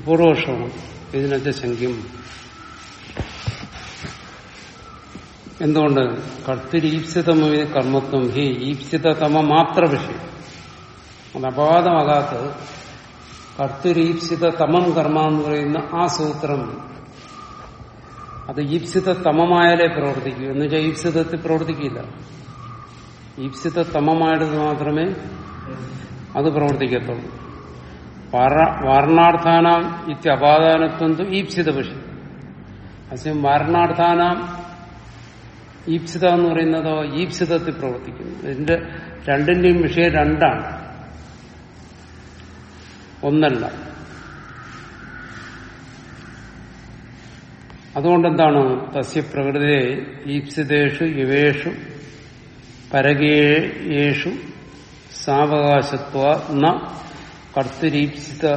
പൂർവപക്ഷമാണ്. ഇതിനൊക്കെ ശങ്ക്യം. എന്തുകൊണ്ട്? കർത്തിരീപ്സിതമായ കർമ്മത്വം ഹി ഈപ്സിതമ മാത്ര വിഷയം അത് അപവാദമാകാത്തത് കർത്തരീപ്സിത തമം കർമ്മ എന്ന് പറയുന്ന ആ സൂത്രം അത് ഈപ്സിത തമമായാലേ പ്രവർത്തിക്കൂ. എന്ന് വെച്ചാൽ ഈപ്സിതത്തിൽ പ്രവർത്തിക്കില്ല. ഈപ്സിത മാത്രമേ അത് പ്രവർത്തിക്കത്തുള്ളൂ. വാരണാർത്ഥാനാം ഇത്യപാദാനത്വം ഈപ്സിത വിഷയം അസ്യം വാർണാർത്ഥാനാം ഈപ്സിത എന്ന് പറയുന്നതോ ഈപ്സിതത്തിൽ പ്രവർത്തിക്കുന്നു. ഇതിന്റെ രണ്ടിന്റെയും വിഷയം രണ്ടാണ്. ഒന്നല്ല. അതുകൊണ്ടെന്താണ് തസ്യ പ്രകൃതിയെ ഈപ്സിതേഷു യുവേഷു പരകേയേഷു സാവകാശത്വ ന കർത്തരീപ്സിത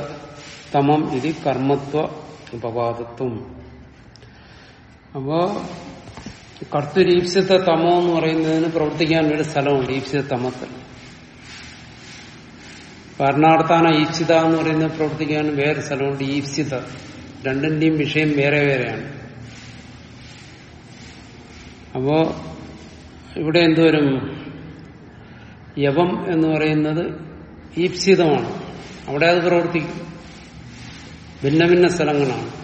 തമം ഇത് കർമ്മത്വ ഉപവാദത്വം. അപ്പോ കർത്തരീപ്സിത തമോ എന്ന് പറയുന്നതിന് പ്രവർത്തിക്കാൻ ഒരു സ്ഥലമുണ്ട് ഈപ്സിത തമത്തിൽ. ഭരണാർത്ഥാന ഈപ്സിത എന്ന് പറയുന്നത് പ്രവർത്തിക്കാൻ വേറെ സ്ഥലമുണ്ട് ഈപ്സിത രണ്ടിന്റെയും വിഷയം വേറെ വേറെയാണ്. അപ്പോ ഇവിടെ എന്തുവരും യവം എന്ന് പറയുന്നത് ഈപ്സിതമാണ് അവിടെ അത് പ്രവർത്തിക്കും. ഭിന്ന ഭിന്ന സ്ഥലങ്ങളാണ്.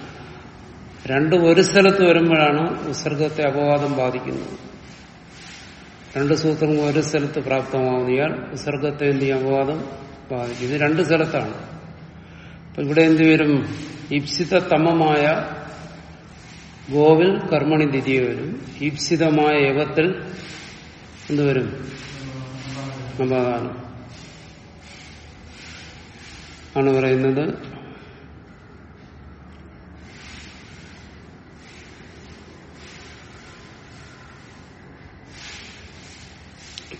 രണ്ടും ഒരു സ്ഥലത്ത് വരുമ്പോഴാണ് ഉത്സർഗത്തെ അപവാദം ബാധിക്കുന്നത്. രണ്ട് സൂത്രങ്ങൾ ഒരു സ്ഥലത്ത് പ്രാപ്തമാവുകയാൽ ഉത്സർഗത്തെ എന്ത് അപവാദം ബാധിക്കും. ഇത് രണ്ട് സ്ഥലത്താണ്. അപ്പൊ ഇവിടെ എന്ത് വരും? ഈപ്സിത തമമായ ഗോവിൽ കർമ്മണി ദ്വിതീയ വരും. ഈപ്സിതമായ യവത്തിൽ എന്തുവരും ആണ് പറയുന്നത്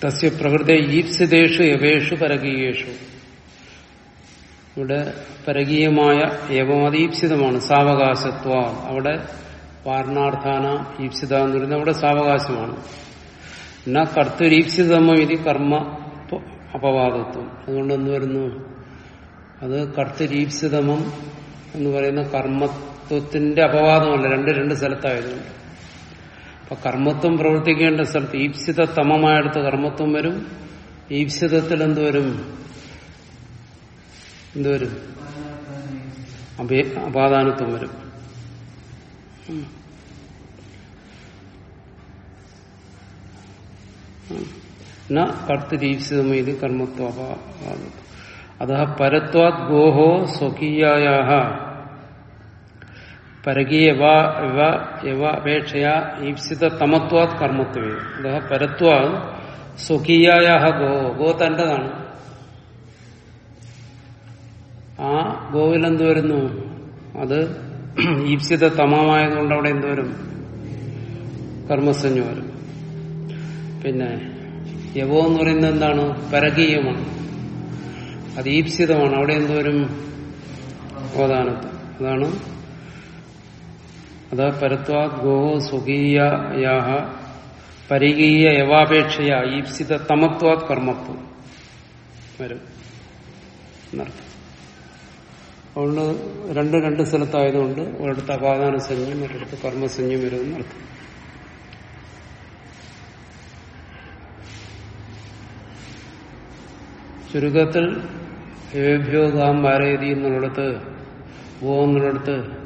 തസ്യ പ്രകൃതി ഈപ്സിതേഷു യവേഷു പരകീയേഷു ഇവിടെ പരകീയമായ യവമതീപ്സിതമാണ് സാവകാശത്വ അവിടെ വാരണാർത്ഥാന ഈപ്സിത എന്ന് പറയുന്നത് അവിടെ സാവകാശമാണ്। എന്നാ കർത്തരീപ്സിതമോ ഇത് കർമ്മ അപവാദത്വം। അതുകൊണ്ട് എന്ത് വരുന്നു? അത് കർത്തരീപ്സിതമം എന്ന് പറയുന്ന കർമ്മത്വത്തിന്റെ അപവാദമല്ല രണ്ട് രണ്ട് സ്ഥലത്തായതുകൊണ്ട്। അപ്പൊ കർമ്മത്വം പ്രവർത്തിക്കേണ്ട സ്ഥലത്ത് ഈപ്സിത തമമായടുത്ത് കർമ്മത്വം വരും. ഈപ്സിതത്തിൽ എന്തുവരും? എന്തുവരും അപാദാനത്വം വരും. ന കർത്തരീപ്സിതമേത് കർമ്മത്വ അത പരത്വാത് ഗോഹോ സ്വകീയായ ഈപ്സിത തമത്വാത് കർമ്മത്വേ. പരത്വാ സ്വകീയായ ഗോ ഗോ ആ ഗോവിൽ എന്ത് വരുന്നു? അത് ഈപ്സിത തമമായതുകൊണ്ട് അവിടെ എന്ത് വരും? കർമ്മസഞ്ജ വരും. പിന്നെ യവോ എന്ന് പറയുന്നത് എന്താണ്? പരകീയമാണ്. അത് ഈപ്സിതമാണ് അവിടെ എന്തുവരും ഓദാനത്ത് അതാണ് അത് പരത്വാ ഗോ സ്വകീയയാഹ പരികീയ യവാപേക്ഷയ ഈപ്സിത തമത്വാത് കർമ്മത്വം. വരും. അതുകൊണ്ട് രണ്ട് രണ്ട് സ്ഥലത്തായതുകൊണ്ട് ഒരിടത്ത് അപാദാന സഞ്ജം ഒരിടത്ത് കർമ്മസഞ്ജം വരും എന്നർത്ഥം. ചുരുക്കത്തിൽ ഏഭ്യോ ഗാം വാരയതി എന്നുള്ളിടത്ത് ഗോ എന്നുള്ളിടത്ത്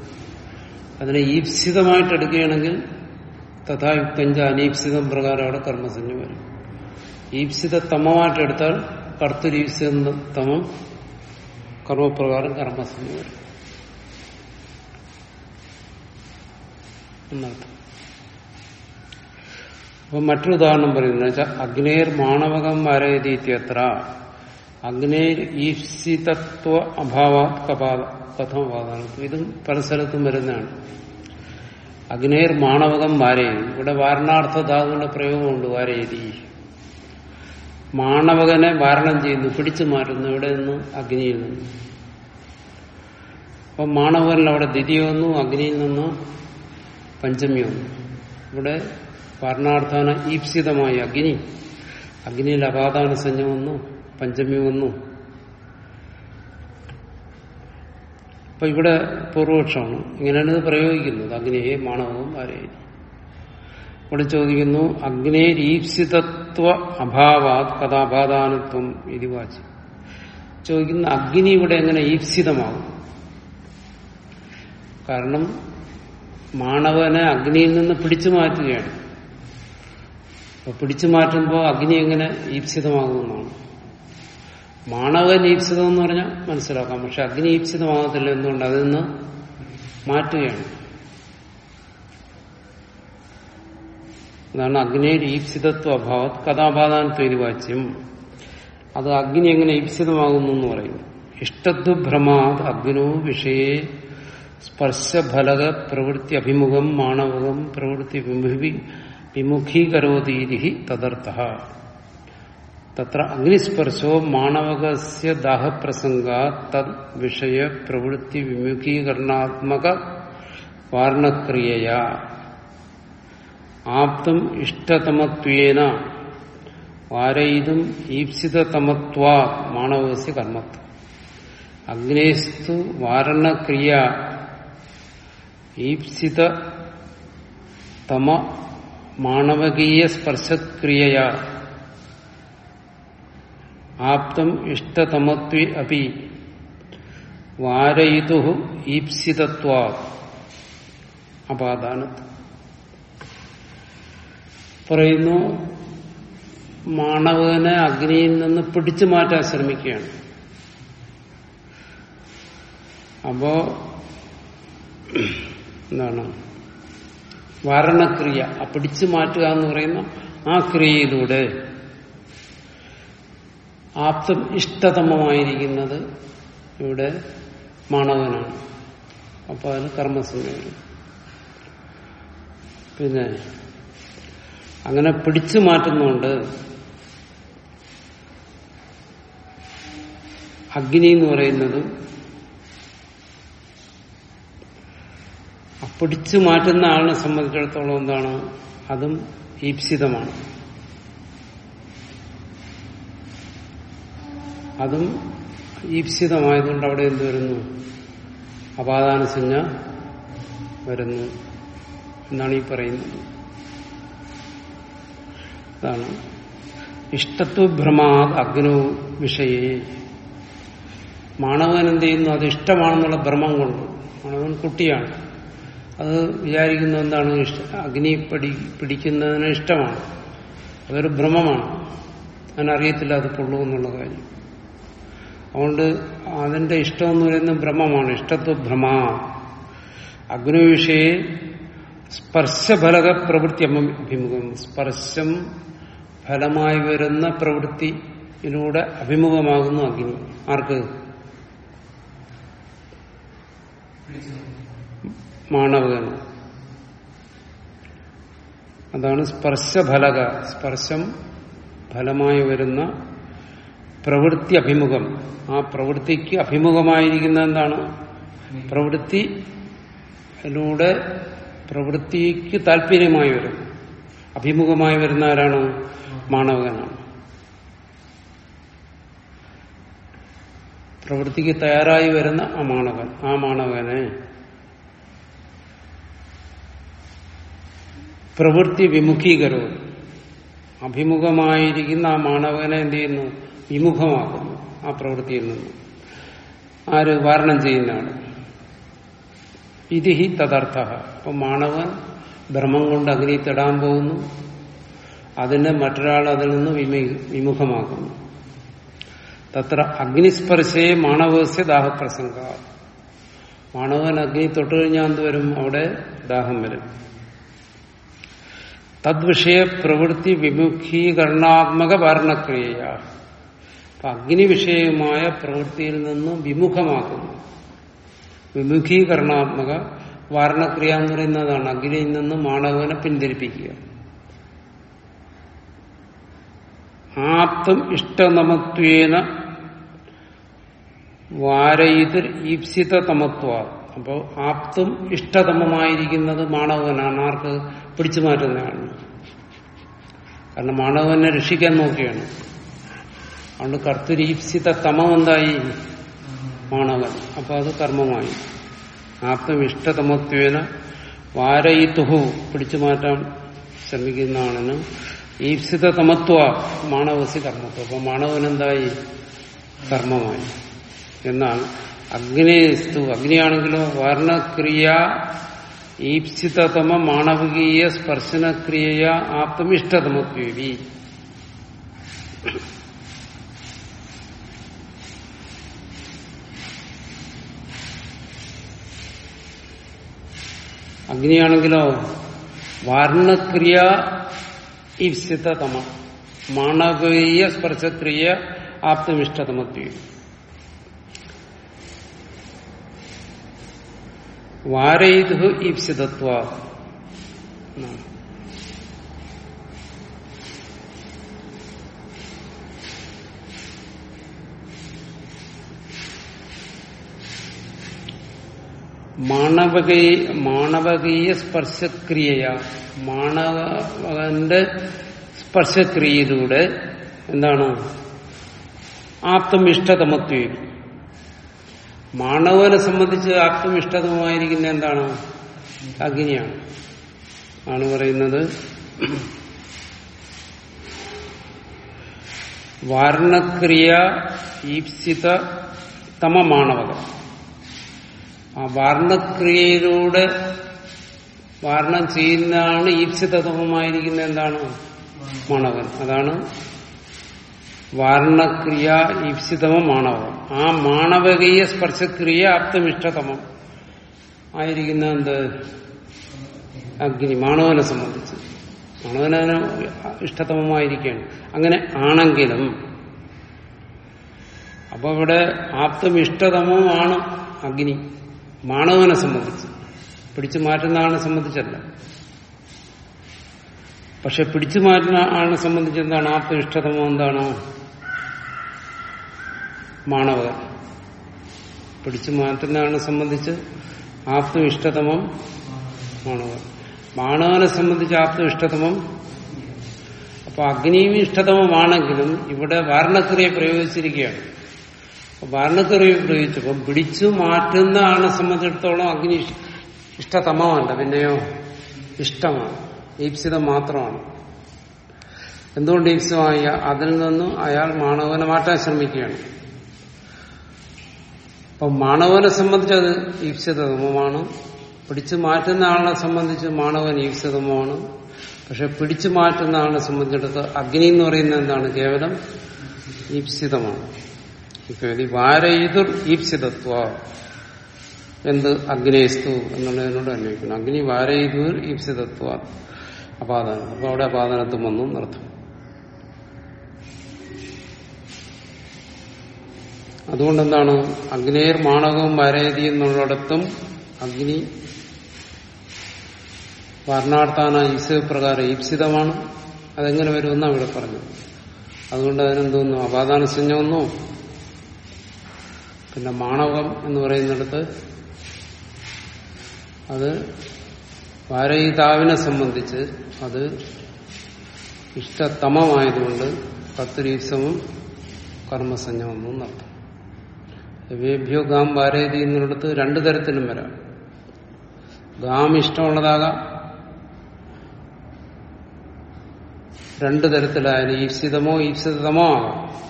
അതിനെ ഈപ്സിതമായിട്ട് എടുക്കുകയാണെങ്കിൽ തഥായുക്തഞ്ച അനീപ്സിതം പ്രകാരം അവിടെ കർമ്മസഞ്ജ വരും. ഈപ്സിത തമമായിട്ട് എടുത്താൽ കർത്തരീപ്സിത തമം കർമ്മപ്രകാരം കർമ്മസഞ്ജ വരും. അപ്പൊ മറ്റൊരു ഉദാഹരണം പറയുന്നത് വെച്ചാൽ അഗ്നേർ മാണവകം വരയതീത്യത്ര. അഗ്നേർ ഈപ്സിതത്വ അഭാവ കഥമപാദാനത്വം ഇതും പല സ്ഥലത്തും വരുന്നതാണ്. അഗ്നേർ മാണവകം വാരയും. ഇവിടെ വാരണാർത്ഥ ധാതുവിന്റെ പ്രയോഗമുണ്ട് വാരയതി മാണവകനെ വാരണം ചെയ്യുന്നു പിടിച്ചു മാറ്റുന്നു. ഇവിടെ നിന്ന്? അഗ്നിയിൽ നിന്ന്. അപ്പൊ മാണവകനിൽ അവിടെ വന്നു അഗ്നിയിൽ നിന്ന് പഞ്ചമി ഇവിടെ വാരണാർത്ഥാന ഈപ്സിതമായി അഗ്നി. അഗ്നിയിൽ അപാദാന സഞ്ജ വന്നു പഞ്ചമി അപ്പൊ ഇവിടെ പൂർവപക്ഷമാണ്. ഇങ്ങനെയാണ് ഇത് പ്രയോഗിക്കുന്നത്. അഗ്നിയെ മാണവവും ആരെയും. ഇവിടെ ചോദിക്കുന്നു അഗ്നേ ഈപ്സിതത്വ അഭാവാത് കഥാപാദാനത്വം ഇതിവാച്ച് ചോദിക്കുന്ന അഗ്നി ഇവിടെ എങ്ങനെ ഈപ്സിതമാകും? കാരണം മാണവനെ അഗ്നിയിൽ നിന്ന് പിടിച്ചു മാറ്റുകയാണ്. അപ്പൊ പിടിച്ചു മാറ്റുമ്പോൾ അഗ്നി എങ്ങനെ ഈപ്സിതമാകുമെന്നാണ്. മാണവൻ ഈപ്സിതം എന്ന് പറഞ്ഞാൽ മനസ്സിലാക്കാം. പക്ഷെ അഗ്നി ഈപ്സിതമാകത്തില്ല എന്തുകൊണ്ട്? അതിൽ നിന്ന് മാറ്റുകയാണ്. അതാണ് അഗ്നിയിൽ ഈപ്സിതത്വ അഭാവത് കഥാപാദാനത്വ വാച്യം അത് അഗ്നി എങ്ങനെ ഈപ്സിതമാകുന്നു എന്ന് പറയുന്നു ഇഷ്ടദ്ഭ്രമാത് അഗ്നോ വിഷയെ സ്പർശഫലക പ്രവൃത്തി അഭിമുഖം മാണവകം പ്രവൃത്തി വിമുഖി വിമുഖീകരോതീതി തദർത്ഥ. തത്ര അഗ്നിസ്പർശോ മാണവകസ്യ ദാഹപ്രസംഗ തദ് വിഷയ പ്രവൃത്തി വിമുഖീകരണാത്മക വാരണക്രിയയ. ആപ്തം ഇഷ്ടതമത്വേന. വാരയിതും ഈപ്സിതമത്വ മാണവകസ്യ കർമ്മത്വം. അഗ്നേസ്തു വാരണക്രിയ. ഈപ്സിത തമ മാണവകീയ സ്പർശക്രിയയ. ആപ്തം ഇഷ്ടതമത്വ അപി. വാരയിതു ഈപ്സിതത്വ അപാദാന പറയുന്നു മാണവനെ അഗ്നിയിൽ നിന്ന് പിടിച്ചു മാറ്റാൻ ശ്രമിക്കുകയാണ്. അപ്പോ എന്താണ്? വാരണക്രിയ ആ പിടിച്ചു മാറ്റുക എന്ന് പറയുന്ന ആ ക്രിയയിലൂടെ ആപ്തം ഇഷ്ടതമമായിരിക്കുന്നത് ഇവിടെ മാണവനാണ്. അപ്പൊ അതിന് കർമ്മസംഖ്യ പിന്നെ അങ്ങനെ പിടിച്ചു മാറ്റുന്നുണ്ട് അഗ്നി എന്ന് പറയുന്നത് പിടിച്ചു മാറ്റുന്ന ആളിനെ സംബന്ധിച്ചിടത്തോളം എന്താണ്? അതും ഈപ്സിതമാണ്. അതും ഈപ്സിതമായതുകൊണ്ട് അവിടെ എന്ത് വരുന്നു? അപാദാന സംജ്ഞ വരുന്നു എന്നാണ് ഈ പറയുന്നത്. അതാണ്. ഇഷ്ടത്വഭ്രമാ അഗ്നോ വിഷയെ. മാണവൻ എന്ത് ചെയ്യുന്നു? അത് ഇഷ്ടമാണെന്നുള്ള ഭ്രമം കൊണ്ട്. മാണവൻ കുട്ടിയാണ്. അത് വിചാരിക്കുന്നത് എന്താണ്? ഇഷ്ട അഗ്നി പിടി പിടിക്കുന്നതിന് ഇഷ്ടമാണ്. അതൊരു ഭ്രമമാണ്. അതിനറിയത്തില്ല അത് പൊള്ളൂ എന്നുള്ള കാര്യം. അതുകൊണ്ട് അതിന്റെ ഇഷ്ടം എന്ന് പറയുന്നത് ഭ്രമമാണ് ഇഷ്ടത്വ ഭ്രമ അഗ്നിവിഷയെ സ്പർശഫലക പ്രവൃത്തി അഭിമുഖം. സ്പർശം ഫലമായി വരുന്ന പ്രവൃത്തിയിലൂടെ അഭിമുഖമാകുന്നു അഗ്നി. ആർക്ക്? മാണവകന്. അതാണ് സ്പർശഫലക. സ്പർശം ഫലമായി വരുന്ന പ്രവൃത്തി അഭിമുഖം. ആ പ്രവൃത്തിക്ക് അഭിമുഖമായിരിക്കുന്ന എന്താണ്? പ്രവൃത്തിയിലൂടെ പ്രവൃത്തിക്ക് താല്പര്യമായി വരും അഭിമുഖമായി വരുന്ന ആരാണ്? മാണവകനാണ് പ്രവൃത്തിക്ക് തയ്യാറായി വരുന്ന ആ മാണവൻ. ആ മാണവനെ പ്രവൃത്തി വിമുഖീകരവും. അഭിമുഖമായിരിക്കുന്ന ആ മാണവനെ എന്ത് ചെയ്യുന്നു? വിമുഖമാക്കുന്നു ആ പ്രവൃത്തിയിൽ നിന്ന്. ആര് വാരണം ചെയ്യുന്നതാണ് ഇത് ഹി തദർത്ഥ. അപ്പൊ മാണവൻ ഭ്രമം കൊണ്ട് അഗ്നി തെടാൻ പോകുന്നു. അതിനെ മറ്റൊരാൾ അതിൽ നിന്ന് വിമുഖമാക്കുന്നു. തത്ര അഗ്നിസ്പർശയെ മാണവസ്യ ദാഹപ്രസംഗ. മാണവൻ അഗ്നി തൊട്ടു കഴിഞ്ഞാൽ എന്ത് വരും? അവിടെ ദാഹം വരും. തദ്വിഷയ പ്രവൃത്തി വിമുഖീകരണാത്മക ഭരണക്രിയയാണ് അഗ്നി വിഷയമായ പ്രവൃത്തിയിൽ നിന്നും വിമുഖമാക്കുന്നു. വിമുഖീകരണാത്മക വാരണക്രിയ എന്ന് പറയുന്നതാണ്. അഗ്നിയിൽ നിന്ന് മാണവനെ പിന്തിരിപ്പിക്കുക. ആപ്തം ഇഷ്ടനമത്വേന വാരയിതിർ ഈപ്സിത തമത്വ അപ്പോൾ ആപ്തും ഇഷ്ടതമമായിരിക്കുന്നത് മാണവനാണ്. ആർക്ക്? പിടിച്ചു മാറ്റുന്നതാണ്. കാരണം മാണവനെ രക്ഷിക്കാൻ നോക്കിയാണ്. അതുകൊണ്ട് കർത്തുരീപ്സിത തമം എന്തായി മാണവൻ അപ്പൊ അത് കർമ്മമായി. ആപ്തം ഇഷ്ടതമത്വേന വാരയിത്തുഹു പിടിച്ചു മാറ്റാൻ ശ്രമിക്കുന്ന ആണെന്ന് ഈപ്സിത തമത്വ മാണവസി കർമ്മത്വം. അപ്പൊ മാണവൻ എന്തായി കർമ്മമായി. എന്നാൽ അഗ്നിസ്തു അഗ്നിയാണെങ്കിലോ വർണക്രിയ ഈപ്സിതമ മാണവികീയ സ്പർശനക്രിയ ആപ്തമിഷ്ടതമത്വേവി അഗ്നിയാണെങ്കിലോ? വർണക്രിയ ഇപ്സിതമ മാണവീയ സ്പർശക്രിയ ആപ്തമിഷ്ടതമത്വം വാരയിതു ഈപ്സിതത്വ മാണവകീയ മാണവകീയ സ്പർശക്രിയ മാണവന്റെ സ്പർശക്രിയയിലൂടെ എന്താണ്? ആപ്തം ഇഷ്ടതമത്വം മാണവനെ സംബന്ധിച്ച് ആപ്തം ഇഷ്ടതമായിരിക്കുന്ന എന്താണ്? അഗ്നിയാണ്. ആണ് പറയുന്നത്. വാരണക്രിയ ഈപ്സിത തമ മാണവകം ആ വർണക്രിയയിലൂടെ വാരണം ചെയ്യുന്നതാണ് ഈപ്സിതത്വമായിരിക്കുന്ന എന്താണ്? മണവൻ. അതാണ് വാരണക്രിയ ഈപ്സിതമം മാണവം ആ മാണവകീയ സ്പർശക്രിയ ആപ്തമിഷ്ടതമം ആയിരിക്കുന്ന എന്ത്? അഗ്നി. മാണവനെ സംബന്ധിച്ച്. മാണവനെ ഇഷ്ടതമമായിരിക്കുകയാണ്. അങ്ങനെ ആണെങ്കിലും അപ്പൊ ഇവിടെ ആപ്തം ഇഷ്ടതമമാണ് അഗ്നി. മാണവനെ സംബന്ധിച്ച്. പിടിച്ചു മാറ്റുന്ന ആളെ സംബന്ധിച്ചല്ല. പക്ഷെ പിടിച്ചു മാറ്റുന്ന ആളിനെ സംബന്ധിച്ച് എന്താണ് ആത്മനിഷ്ഠതമോ എന്താണ്? മാണവൻ. പിടിച്ചു മാറ്റുന്ന ആളിനെ സംബന്ധിച്ച് ആത്മനിഷ്ഠതമം മാണവൻ. മാണവനെ സംബന്ധിച്ച് ആത്മനിഷ്ഠതമം? അപ്പൊ അഗ്നിയും ഇഷ്ടതമമാണെങ്കിലും ഇവിടെ വാരണക്രിയ പ്രയോഗിച്ചിരിക്കുകയാണ്. അപ്പൊ വാരണക്രിയ പ്രയോഗിച്ചപ്പോൾ പിടിച്ചു മാറ്റുന്ന ആളെ സംബന്ധിച്ചിടത്തോളം അഗ്നി ഇഷ്ടതമമല്ല പിന്നെയോ ഇഷ്ടമാണ്. ഈപ്സിതം മാത്രമാണ്. എന്തുകൊണ്ട് ഈപ്സിതമായ? അതിൽ നിന്നും അയാൾ മാണവനെ മാറ്റാൻ ശ്രമിക്കുകയാണ്. അപ്പൊ മാണവനെ സംബന്ധിച്ചത് ഈപ്സിതമമാണ് പിടിച്ചു മാറ്റുന്ന ആളെ സംബന്ധിച്ച് മാണവൻ ഈപ്സിതമാണ് പക്ഷെ പിടിച്ചു മാറ്റുന്ന ആളെ സംബന്ധിച്ചിടത്ത് അഗ്നി എന്ന് പറയുന്നത് എന്താണ്? കേവലം ഈപ്സിതമാണ്. വാരയിതുർ ഈപ്സിതത്വ എന്ത് അഗ്നേസ്തു എന്നുള്ളതിനോട് അന്വേഷിക്കുന്നു അഗ്നി വാരയിതുർ ഈപ്സിതത്വ അപാദനം. അപ്പൊ അവിടെ അപാദനത്വം വന്നു നടത്തും അതുകൊണ്ട് എന്താണ് അഗ്നേർ മാണകവും വാരയതി എന്നുള്ളിടത്തും അഗ്നി വർണാർത്ഥാന ഈശ്വര പ്രകാരം ഈപ്സിതമാണ്. അതെങ്ങനെ വരുമെന്നാണ് ഇവിടെ പറഞ്ഞത്. അതുകൊണ്ട് അതിനെന്തോന്നു? അപാദാന സംജ്ഞമെന്നോ പിന്നെ മാണവം എന്ന് പറയുന്നിടത്ത് അത് വാരയിതാവിനെ സംബന്ധിച്ച് അത് ഇഷ്ടതമമായതുകൊണ്ട് കത്തുരീസവും കർമ്മസഞ്ജമെന്നും നടത്തും. വേഭ്യോ ഗാം വാരയതി എന്നിടത്ത് രണ്ടു തരത്തിലും വരാം. ഗാം ഇഷ്ടമുള്ളതാകാം. രണ്ടു തരത്തിലായാലും ഈപ്സിതമോ ഈപ്സിതമോ ആകാം.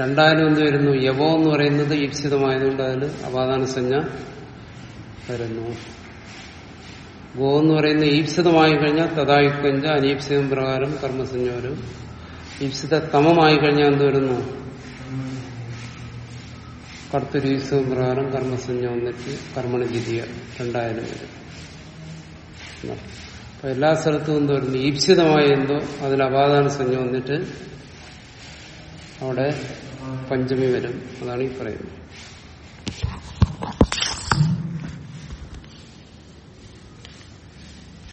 രണ്ടായാലും എന്ത് വരുന്നു. യവോ എന്ന് പറയുന്നത് ഈപ്സിതമായതുകൊണ്ട് അതിൽ അപാദാന സംജ്ഞ വരുന്നു. ഗോ എന്ന് പറയുന്ന ഈപ്സിതമായി കഴിഞ്ഞാൽ തഥായുക്തഞ്ച അനീപ്സിതം പ്രകാരം കർമ്മസഞ്ജ വരും. ഈപ്സിത തമമായി കഴിഞ്ഞാൽ എന്ത് വരുന്നു? കർത്തരീസവും പ്രകാരം കർമ്മസഞ്ജ വന്നിട്ട് കർമ്മണ രണ്ടായാലും വരും. അപ്പൊ എല്ലാ സ്ഥലത്തും എന്തോ വരുന്നു? ഈപ്സിതമായ എന്തോ അതിൽ അപാദാന സംജ്ഞ വന്നിട്ട് അവിടെ പഞ്ചമി വരും അതാണ് ഈ പറയുന്നത്.